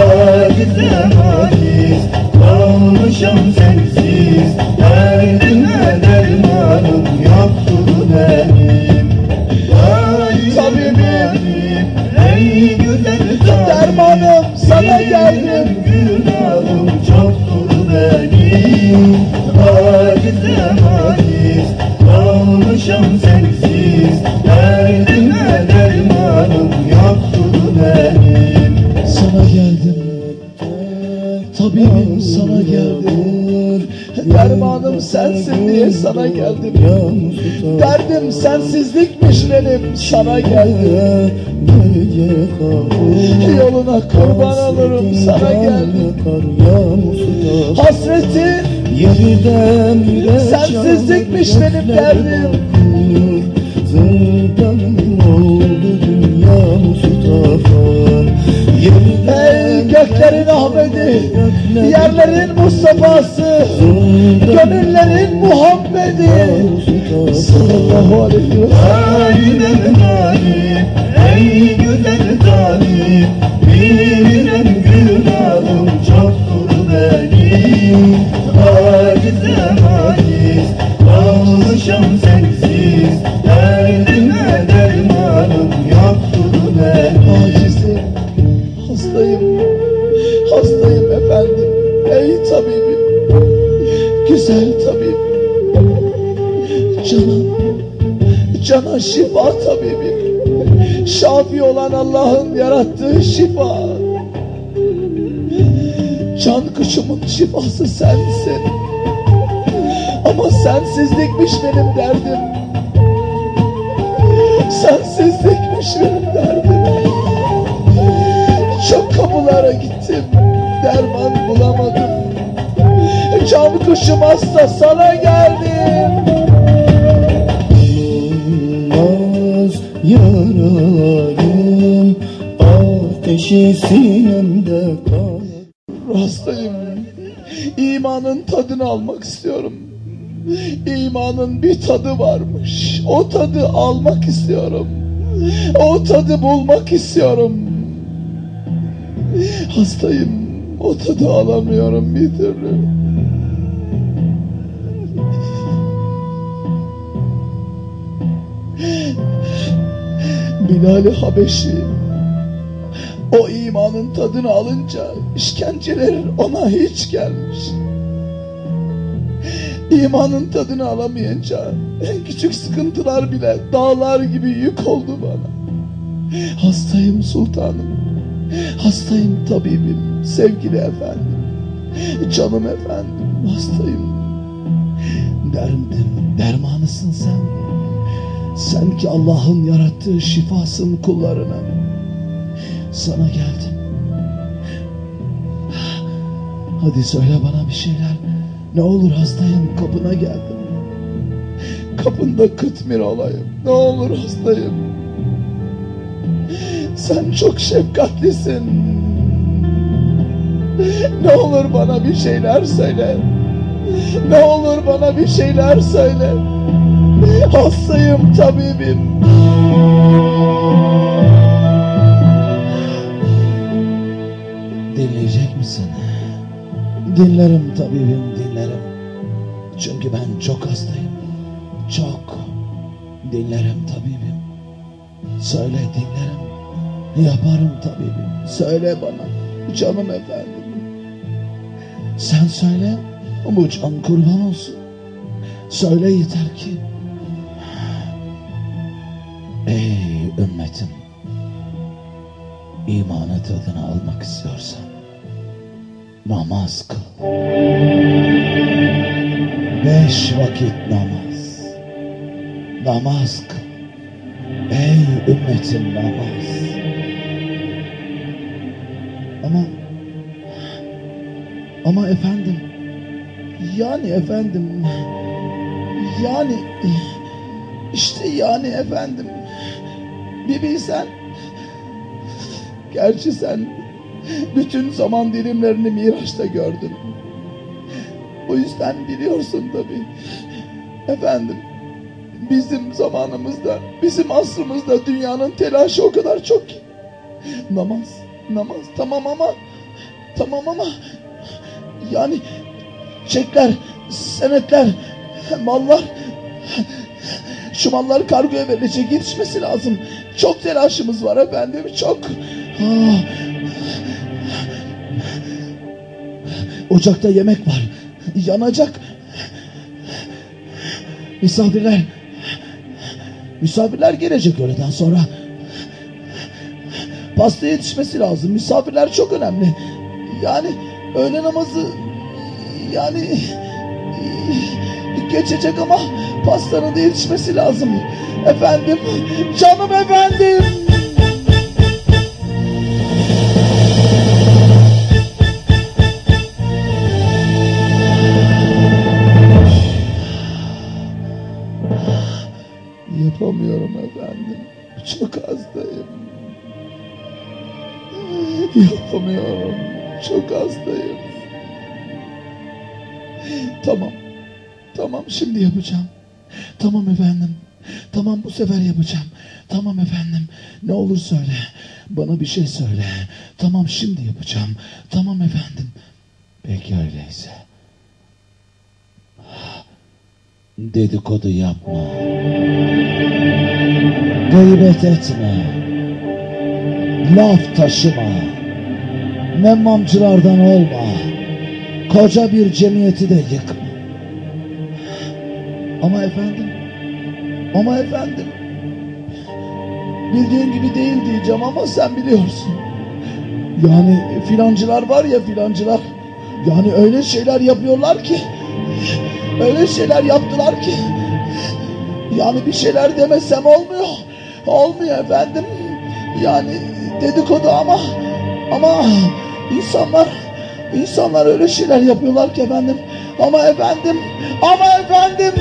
Acizem aciz Kalmışam sensiz Derdime dermanım yoktur benim Dermanım sana geldim. Günahım çoktur benim Acizem aciz Kalmışam sensiz Derdime dermanım yoktur benim Sana geldim. Tabibim sana geldim. Dermanım sensin diye sana geldim. Derdim sensizlikmiş benim sana geldim. Yoluna kurban olurum sana geldim. Hasretin Sensizlikmiş benim derdim. Zindanım oldu dünya Mustafa Ey göklerin Ahmet'i, yerlerin Mustafa'sı, gönüllerin Muhammed'i. Sallallahu aleyhi ve sellem. Ey güzel zalim Bilmem günahım çoktur benim Acizem aciz kalmışam sensiz Derdime dermanım yoktur benim Acizim, hastayım, hastayım efendim. Ey tabibim, güzel tabibim. Cana, cana şifa tabibim. Şafi olan Allah'ın yarattığı şifa. Can kuşumun şifası sensin. Ama sensizlikmiş benim derdim. Sensizlikmiş benim derdim. Çok kapılara gittim. Derman bulamadım. Can kuşum hasta sana geldim. Ateşi sinemde kal Hastayım. İmanın tadını almak istiyorum. İmanın bir tadı varmış. O tadı almak istiyorum. O tadı bulmak istiyorum. Hastayım. O tadı alamıyorum bir türlü. Bilal-i Habeşi o imanın tadını alınca işkenceler ona hiç gelmiş. İmanın tadını alamayınca en küçük sıkıntılar bile dağlar gibi yük oldu bana. Hastayım sultanım. Hastayım tabibim, sevgili efendim. Canım efendim, hastayım. Derdim, dermanısın sen. Sen ki Allah'ın yarattığı şifasın kullarına. Sana geldim. Hadi söyle bana bir şeyler. Ne olur hastayım kapına geldim. Kapında kıtmir olayım. Ne olur hastayım. Sen çok şefkatlisin. Ne olur bana bir şeyler söyle. Ne olur bana bir şeyler söyle. Hastayım tabibim. Misin? Dinlerim tabibim dinlerim. Çünkü ben çok hastayım. Çok. Dinlerim tabibim. Söyle dinlerim. Yaparım tabibim. Söyle bana. Canım efendim. Sen söyle. Bu can kurban olsun. Söyle yeter ki. Ey ümmetim. İmanı tadını almak istiyorsan namaz kıl. Beş vakit namaz. Namaz kıl. Ey ümmetim namaz. Ama ama efendim yani efendim yani işte yani efendim bir bilsen gerçi sen bütün zaman dilimlerini Miraç'ta gördün. O yüzden biliyorsun tabi. Efendim, bizim zamanımızda, bizim asrımızda dünyanın telaşı o kadar çok ki. Namaz, namaz tamam ama, tamam ama, yani çekler, senetler, mallar, şu mallar kargoya verilecek yetişmesi lazım. Çok telaşımız var efendim, çok. Ah, Ocakta yemek var. Yanacak. Misafirler misafirler gelecek öğleden sonra. Pasta yetişmesi lazım. Misafirler çok önemli. Yani öğle namazı yani geçecek ama pastanın da yetişmesi lazım. Efendim, canım efendim. Yapamıyorum efendim. Çok hastayım. Yapamıyorum. Çok hastayım. Tamam. Tamam şimdi yapacağım. Tamam efendim. Tamam bu sefer yapacağım. Tamam efendim. Ne olur söyle. Bana bir şey söyle. Tamam şimdi yapacağım. Tamam efendim. Peki öyleyse. Dedikodu yapma. Gıybet etme. Laf taşıma. Memmamcılardan olma. Koca bir cemiyeti de yıkma. Ama efendim, ama efendim, bildiğin gibi değil diyeceğim ama sen biliyorsun. Yani filancılar var ya filancılar, yani öyle şeyler yapıyorlar ki, öyle şeyler yaptılar ki, yani bir şeyler demesem olmuyor, olmuyor efendim. Yani dedikodu ama, ama insanlar, insanlar öyle şeyler yapıyorlar ki efendim. Ama efendim, ama efendim.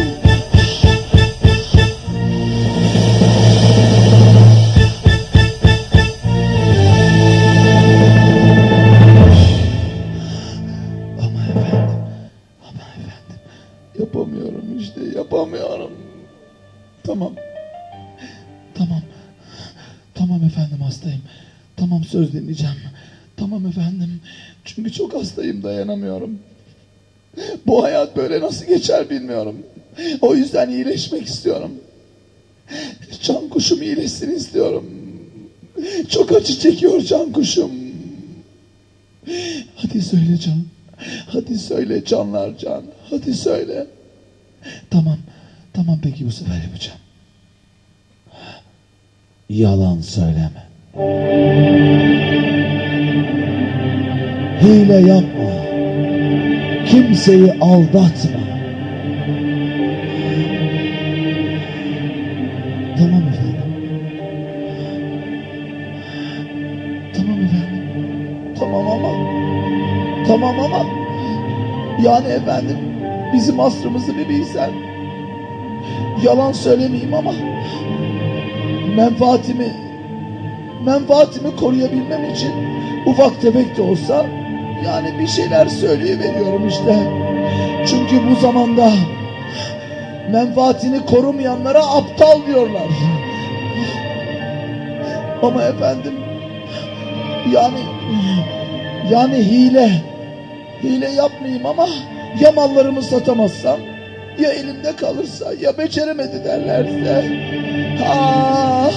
Çok hastayım dayanamıyorum. Bu hayat böyle nasıl geçer bilmiyorum. O yüzden iyileşmek istiyorum. Can kuşum iyileşsin istiyorum. Çok acı çekiyor can kuşum. Hadi söyle can. Hadi söyle canlar can. Hadi söyle. Tamam. Tamam peki bu sefer yapacağım. Yalan söyleme. Hile yapma. Kimseyi aldatma. Tamam efendim. Tamam efendim. Tamam ama. Tamam ama. Yani efendim bizim asrımızı bir bilsen. Yalan söylemeyeyim ama menfaatimi menfaatimi koruyabilmem için ufak tefek de olsa yani bir şeyler söyleyiveriyorum işte. Çünkü bu zamanda menfaatini korumayanlara aptal diyorlar. Ama efendim yani yani hile hile yapmayayım ama ya mallarımı satamazsam ya elimde kalırsa ya beceremedi derlerse ah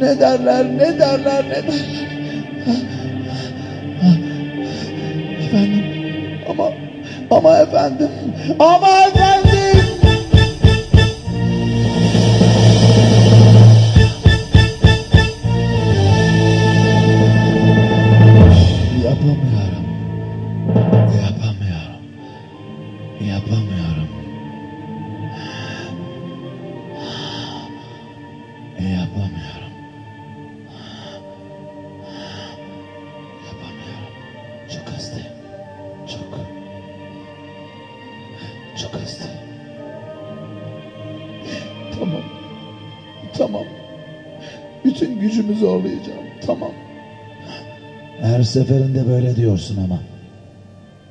ne derler ne derler ne derler efendim. Ama ama efendim. Ama efendim seferinde böyle diyorsun ama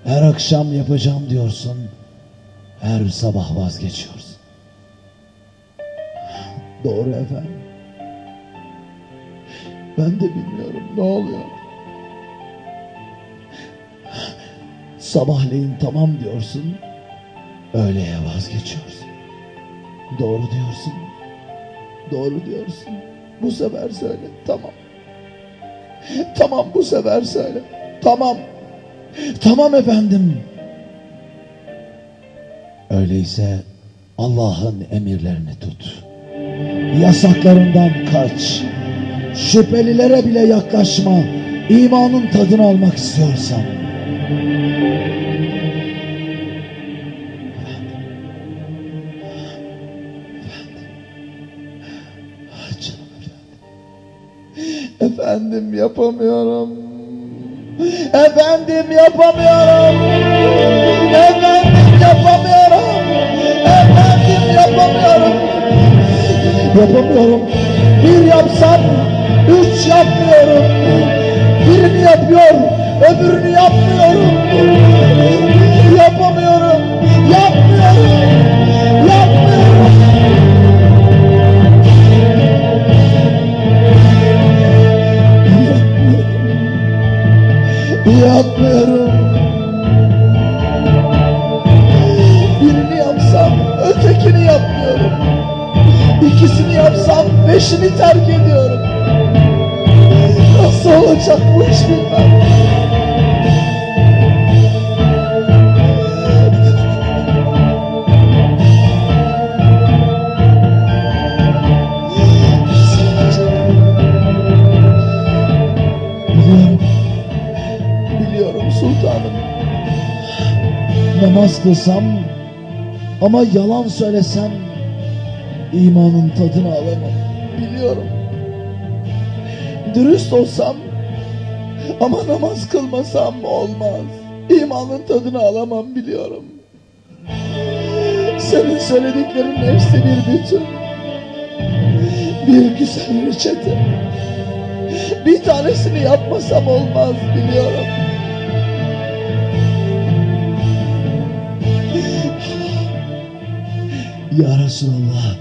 her akşam yapacağım diyorsun her sabah vazgeçiyorsun doğru efendim ben de bilmiyorum ne oluyor Sabahleyin tamam diyorsun. Öğleye vazgeçiyorsun. Doğru diyorsun. Doğru diyorsun. Bu sefer söyle. Tamam. Tamam bu sefer söyle. Tamam. Tamam efendim. Öyleyse Allah'ın emirlerini tut. Yasaklarından kaç. Şüphelilere bile yaklaşma. İmanın tadını almak istiyorsan. Efendim. Yapamıyorum. Efendim yapamıyorum. Efendim yapamıyorum. Efendim yapamıyorum. yapamıyorum. Bir yapsam üç yapmıyorum. Birini yapıyor, öbürünü yapmıyorum. Yapamıyorum, yapmıyorum, yapmıyorum. Yapmıyorum. Birini yapsam ötekini yapmıyorum. İkisini yapsam beşini terk ediyorum. Nasıl olacak bu iş bilmem. Namaz kılsam ama yalan söylesem imanın tadını alamam. Biliyorum. Dürüst olsam ama namaz kılmasam olmaz. İmanın tadını alamam biliyorum. Senin söylediklerin hepsi bir bütün. Bir güzel reçete. Bir tanesini yapmasam olmaz biliyorum. Ya Resulallah,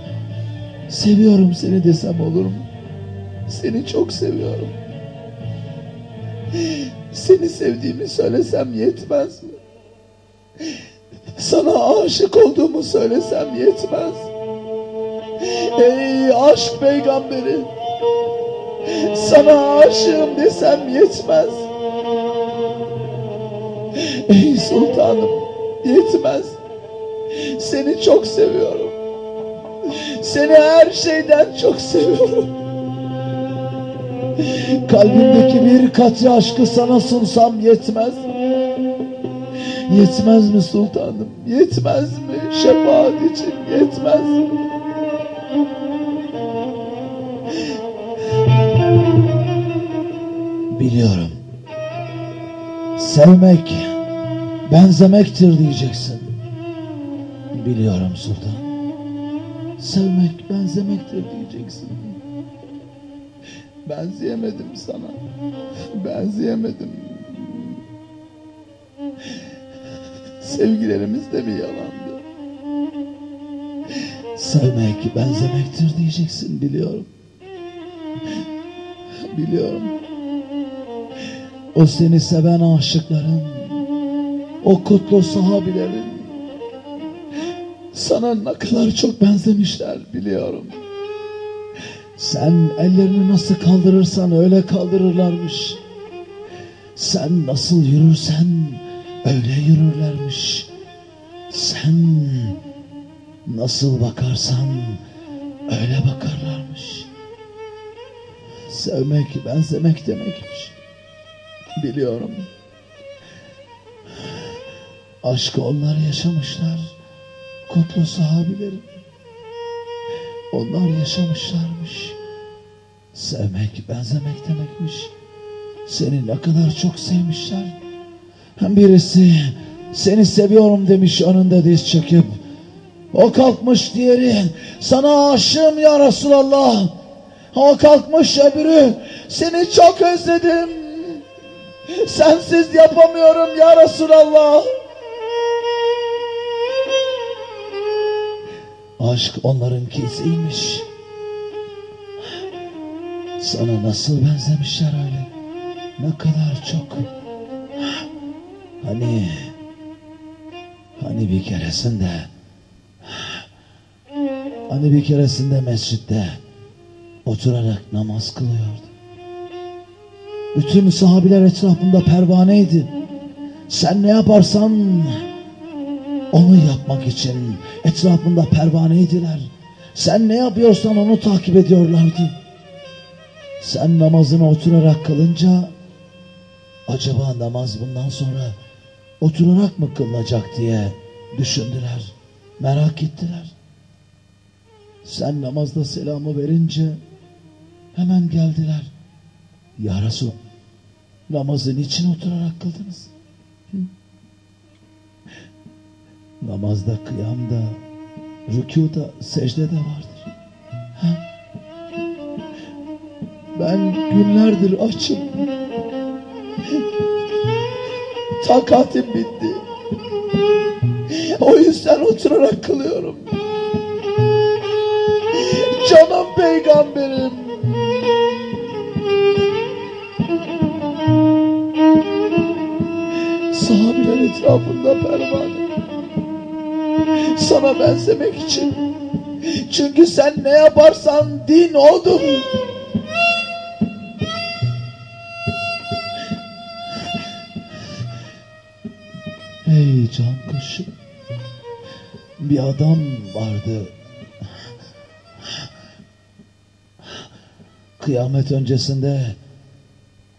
seviyorum seni desem olur mu? Seni çok seviyorum. Seni sevdiğimi söylesem yetmez mi? Sana aşık olduğumu söylesem yetmez. Ey aşk peygamberi! Sana aşığım desem yetmez. Ey sultanım yetmez. Seni çok seviyorum. Seni her şeyden çok seviyorum. Kalbimdeki bir katı aşkı sana sunsam yetmez. Yetmez mi sultanım? Yetmez mi? Şefaat için yetmez mi? Biliyorum. Sevmek benzemektir diyeceksin. Biliyorum sultan. Sevmek benzemektir diyeceksin. Benzeyemedim sana. Benzeyemedim. Sevgilerimiz de mi yalandı? Sevmek benzemektir diyeceksin biliyorum. Biliyorum. O seni seven aşıkların, o kutlu sahabilerin sana ne kadar çok benzemişler biliyorum. Sen ellerini nasıl kaldırırsan öyle kaldırırlarmış. Sen nasıl yürürsen öyle yürürlermiş. Sen nasıl bakarsan öyle bakarlarmış. Sevmek benzemek demekmiş. Biliyorum. Aşkı onlar yaşamışlar. Kutlu sahabilerim. Onlar yaşamışlarmış. Sevmek, benzemek demekmiş. Seni ne kadar çok sevmişler. Birisi seni seviyorum demiş önünde diz çöküp. O kalkmış diğeri sana aşığım ya Resulallah. O kalkmış öbürü seni çok özledim. Sensiz yapamıyorum ya Resulallah. Aşk onların kesiymiş. Sana nasıl benzemişler öyle. Ne kadar çok. Hani hani bir keresinde hani bir keresinde mescitte oturarak namaz kılıyordu. Bütün sahabiler etrafında pervaneydi. Sen ne yaparsan onu yapmak için etrafında pervaneydiler. Sen ne yapıyorsan onu takip ediyorlardı. Sen namazını oturarak kılınca acaba namaz bundan sonra oturarak mı kılınacak diye düşündüler. Merak ettiler. Sen namazda selamı verince hemen geldiler. Ya Resul namazın için oturarak kıldınız? Namazda, kıyamda, rükuda, secdede vardır. Ben günlerdir açım. Takatim bitti. O yüzden oturarak kılıyorum. Canım peygamberim. Sahabeler etrafında pervane. Sana benzemek için. Çünkü sen ne yaparsan din odur. Ey can kuşum. Bir adam vardı. Kıyamet öncesinde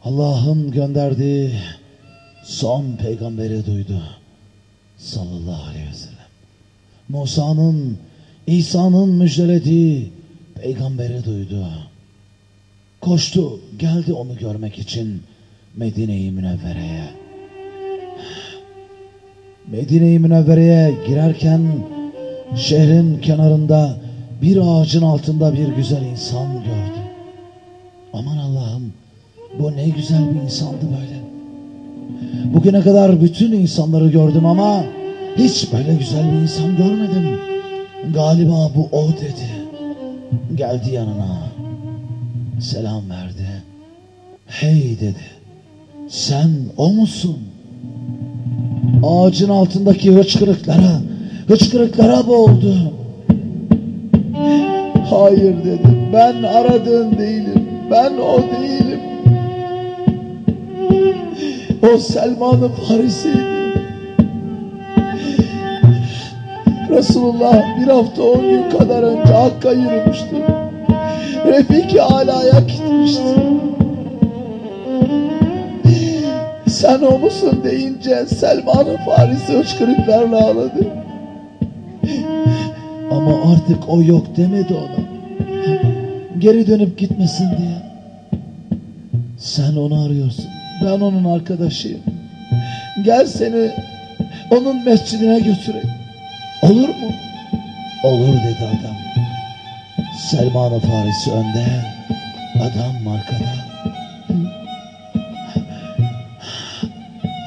Allah'ın gönderdiği son peygamberi duydu. Sallallahu aleyhi ve sellem. Musa'nın, İsa'nın müjdelediği peygamberi duydu. Koştu, geldi onu görmek için Medine-i Münevvere'ye. Medine-i Münevvere'ye girerken şehrin kenarında bir ağacın altında bir güzel insan gördü. Aman Allah'ım bu ne güzel bir insandı böyle. Bugüne kadar bütün insanları gördüm ama hiç böyle güzel bir insan görmedim. Galiba bu o dedi. Geldi yanına. Selam verdi. Hey dedi. Sen o musun? Ağacın altındaki hıçkırıklara, hıçkırıklara boğuldu. Hayır dedi. Ben aradığın değilim. Ben o değilim. O Selman-ı Farisi'ydi. Resulullah bir hafta on gün kadar önce Hakk'a yürümüştü. Refiki Ala'ya gitmişti. Sen o musun deyince Selman-ı Farisi hıçkırıklarla ağladı. Ama artık o yok demedi ona. Geri dönüp gitmesin diye. Sen onu arıyorsun. Ben onun arkadaşıyım. Gel seni onun mescidine götüreyim. Olur mu? Olur dedi adam. Selman-ı Farisi önde, adam arkada.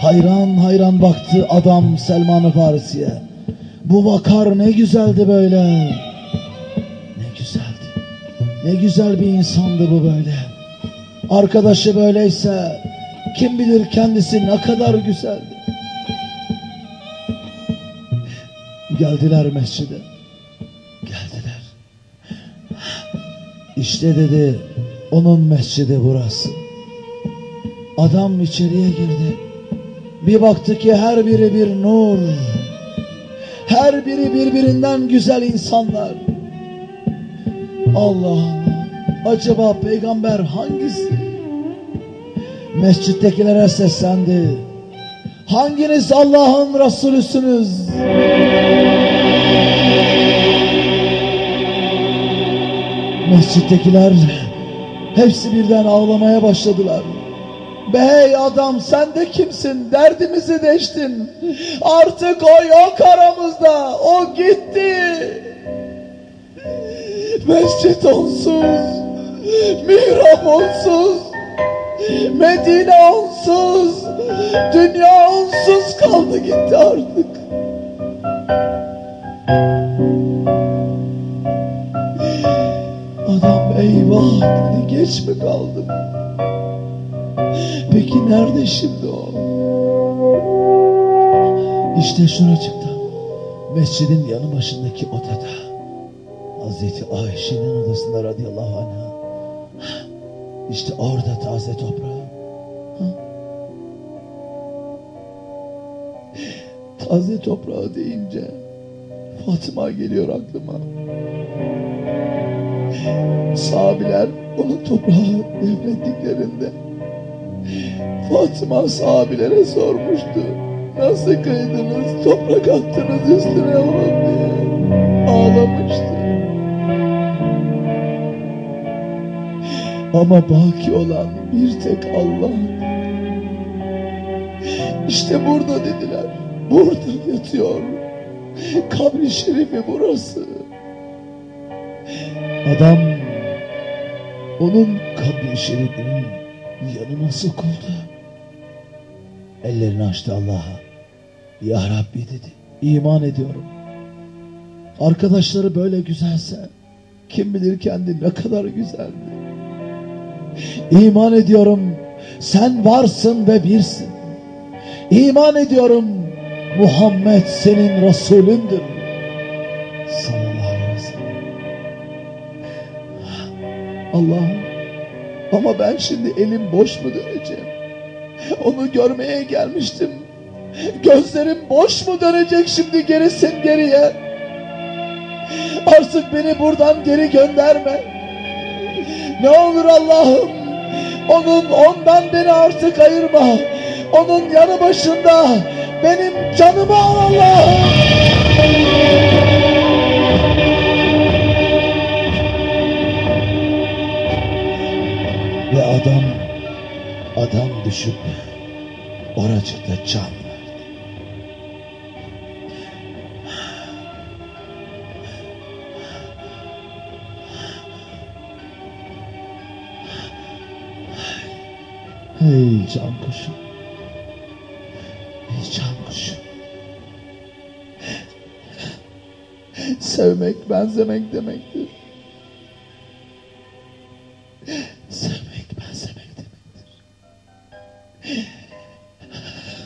Hayran hayran baktı adam Selman-ı Farisi'ye. Bu vakar ne güzeldi böyle. Ne güzeldi. Ne güzel bir insandı bu böyle. Arkadaşı böyleyse kim bilir kendisi ne kadar güzeldi. Geldiler mescide. Geldiler. İşte dedi onun mescidi burası. Adam içeriye girdi. Bir baktı ki her biri bir nur. Her biri birbirinden güzel insanlar. Allah Allah. Acaba peygamber hangisi? Mescittekilere seslendi. Hanginiz Allah'ın Resulüsünüz? Mescittekiler hepsi birden ağlamaya başladılar. Bey adam sen de kimsin? Derdimizi deştin. Artık o yok aramızda. O gitti. Mescit onsuz. Mihrap onsuz. Medine onsuz. Dünya onsuz kaldı gitti artık. Adam eyvah dedi geç mi kaldım? Peki nerede şimdi o? İşte şuracıkta. Mescidin yanı başındaki odada. Hazreti Ayşe'nin odasında radıyallahu anh'a. İşte orada taze toprağı. Ha? Taze toprağı deyince Fatıma geliyor aklıma. Sahabiler onu toprağa devrettiklerinde Fatıma sahabilere sormuştu. Nasıl kıydınız? Toprak attınız üstüne onun diye. Ağlamıştı. Ama baki olan bir tek Allah. İşte burada dediler. Burada yatıyor. Kabri şerifi burası. Adam onun kabri şerifinin yanına sokuldu. Ellerini açtı Allah'a. Ya Rabbi dedi. İman ediyorum. Arkadaşları böyle güzelse kim bilir kendi ne kadar güzeldi. İman ediyorum sen varsın ve birsin. İman ediyorum Muhammed senin Resulündür. Sallallahu aleyhi ve sellem. Allah'ım ama ben şimdi elim boş mu döneceğim? Onu görmeye gelmiştim. Gözlerim boş mu dönecek şimdi gerisin geriye? Artık beni buradan geri gönderme. Ne olur Allah'ım onun ondan beni artık ayırma. Onun yanı başında benim canımı al Allah'ım. Ve adam adam düşüp oracıkta can Hey can kuşu. Hey can kuşu. Sevmek benzemek demektir. Sevmek benzemek demektir.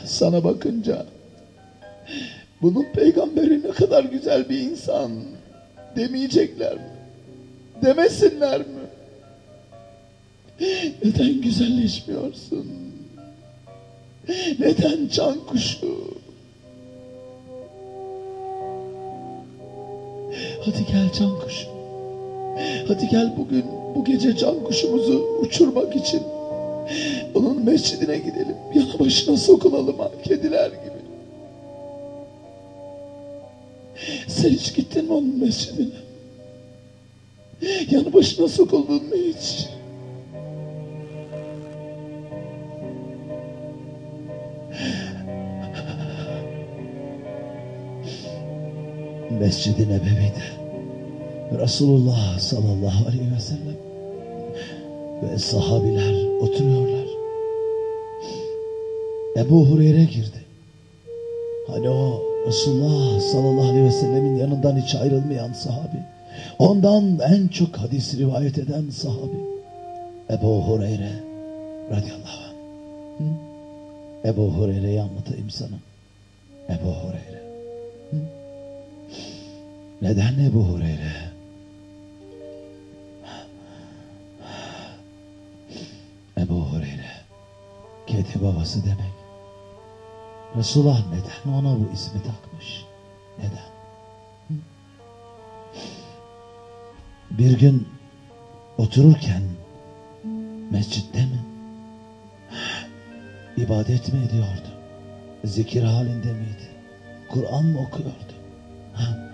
Sana bakınca bunun peygamberi ne kadar güzel bir insan demeyecekler mi? Demesinler mi? Neden güzelleşmiyorsun? Neden can kuşu? Hadi gel can kuşu. Hadi gel bugün bu gece can kuşumuzu uçurmak için onun mescidine gidelim. Yana başına sokulalım ha kediler gibi. Sen hiç gittin mi onun mescidine? Yanı başına sokuldun mu hiç? Mescid-i Nebevi'de Resulullah sallallahu aleyhi ve sellem ve sahabiler oturuyorlar. Ebu Hureyre girdi. Hani o Resulullah sallallahu aleyhi ve sellemin yanından hiç ayrılmayan sahabi. Ondan en çok hadis rivayet eden sahabi. Ebu Hureyre radıyallahu anh. Ebu Hureyre'yi anlatayım sana. Ebu Hureyre. Hı? Neden Ebu Hureyre? Ebu Hureyre. Kedi babası demek. Resulullah neden ona bu ismi takmış? Neden? Bir gün otururken mescitte mi? İbadet mi ediyordu? Zikir halinde miydi? Kur'an mı okuyordu? Ha?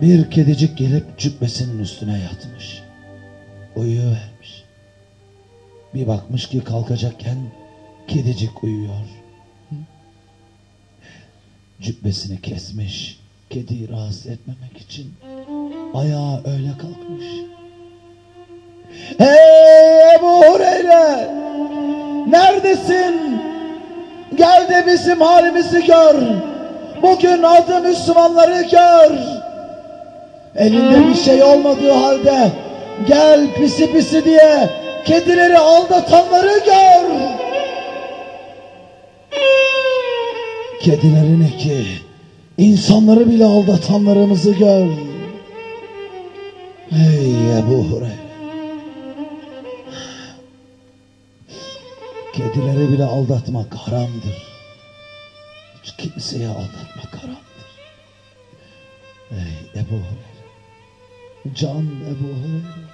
Bir kedicik gelip cübbesinin üstüne yatmış. Uyuyuvermiş. Bir bakmış ki kalkacakken kedicik uyuyor. Cübbesini kesmiş. Kediyi rahatsız etmemek için ayağa öyle kalkmış. Hey Ebu Hureyre! Neredesin? Gel de bizim halimizi gör. Bugün adı Müslümanları gör. Elinde bir şey olmadığı halde gel pisi pisi diye kedileri aldatanları gör. Kedileri ne ki? İnsanları bile aldatanlarımızı gör. Ey Ebu Hureyre. Kedileri bile aldatmak haramdır. Hiç kimseye aldatmak haramdır. Ey Ebu Hureyre. Can Ebu Hureyre.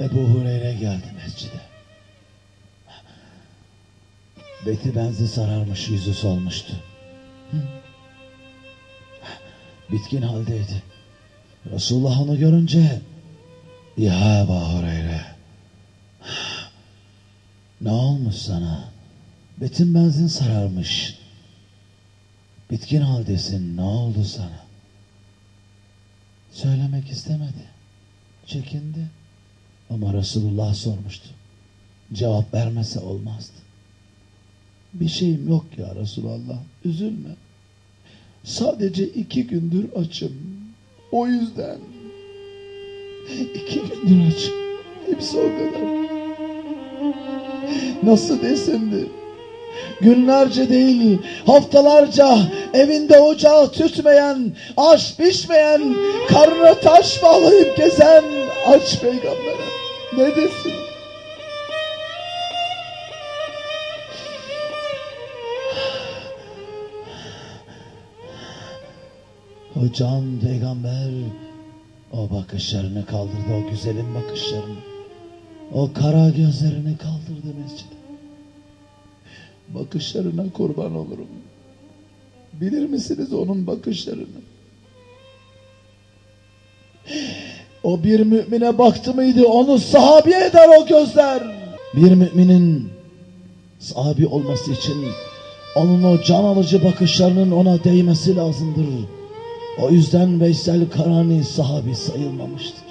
Ebu Hureyre geldi mescide. Beti benzi sararmış, yüzü solmuştu. Bitkin haldeydi. Resulullah onu görünce Ya Ebu Hureyre ne olmuş sana? Betin benzin sararmış. Bitkin haldesin. Ne oldu sana? Söylemek istemedi. Çekindi. Ama Resulullah sormuştu. Cevap vermese olmazdı. Bir şeyim yok ya Resulallah. Üzülme. Sadece iki gündür açım. O yüzden. iki gündür açım. Hepsi o kadar. Nasıl desindir? Günlerce değil, haftalarca evinde ocağı tütmeyen, aş pişmeyen, karnına taş bağlayıp gezen aç peygambere ne desin? O can peygamber o bakışlarını kaldırdı o güzelim bakışlarını. O kara gözlerini kaldırdı mescide. Bakışlarına kurban olurum. Bilir misiniz onun bakışlarını? O bir mümine baktı mıydı onu sahabi eder o gözler. Bir müminin sahabi olması için onun o can alıcı bakışlarının ona değmesi lazımdır. O yüzden Veysel Karani sahabi sayılmamıştı.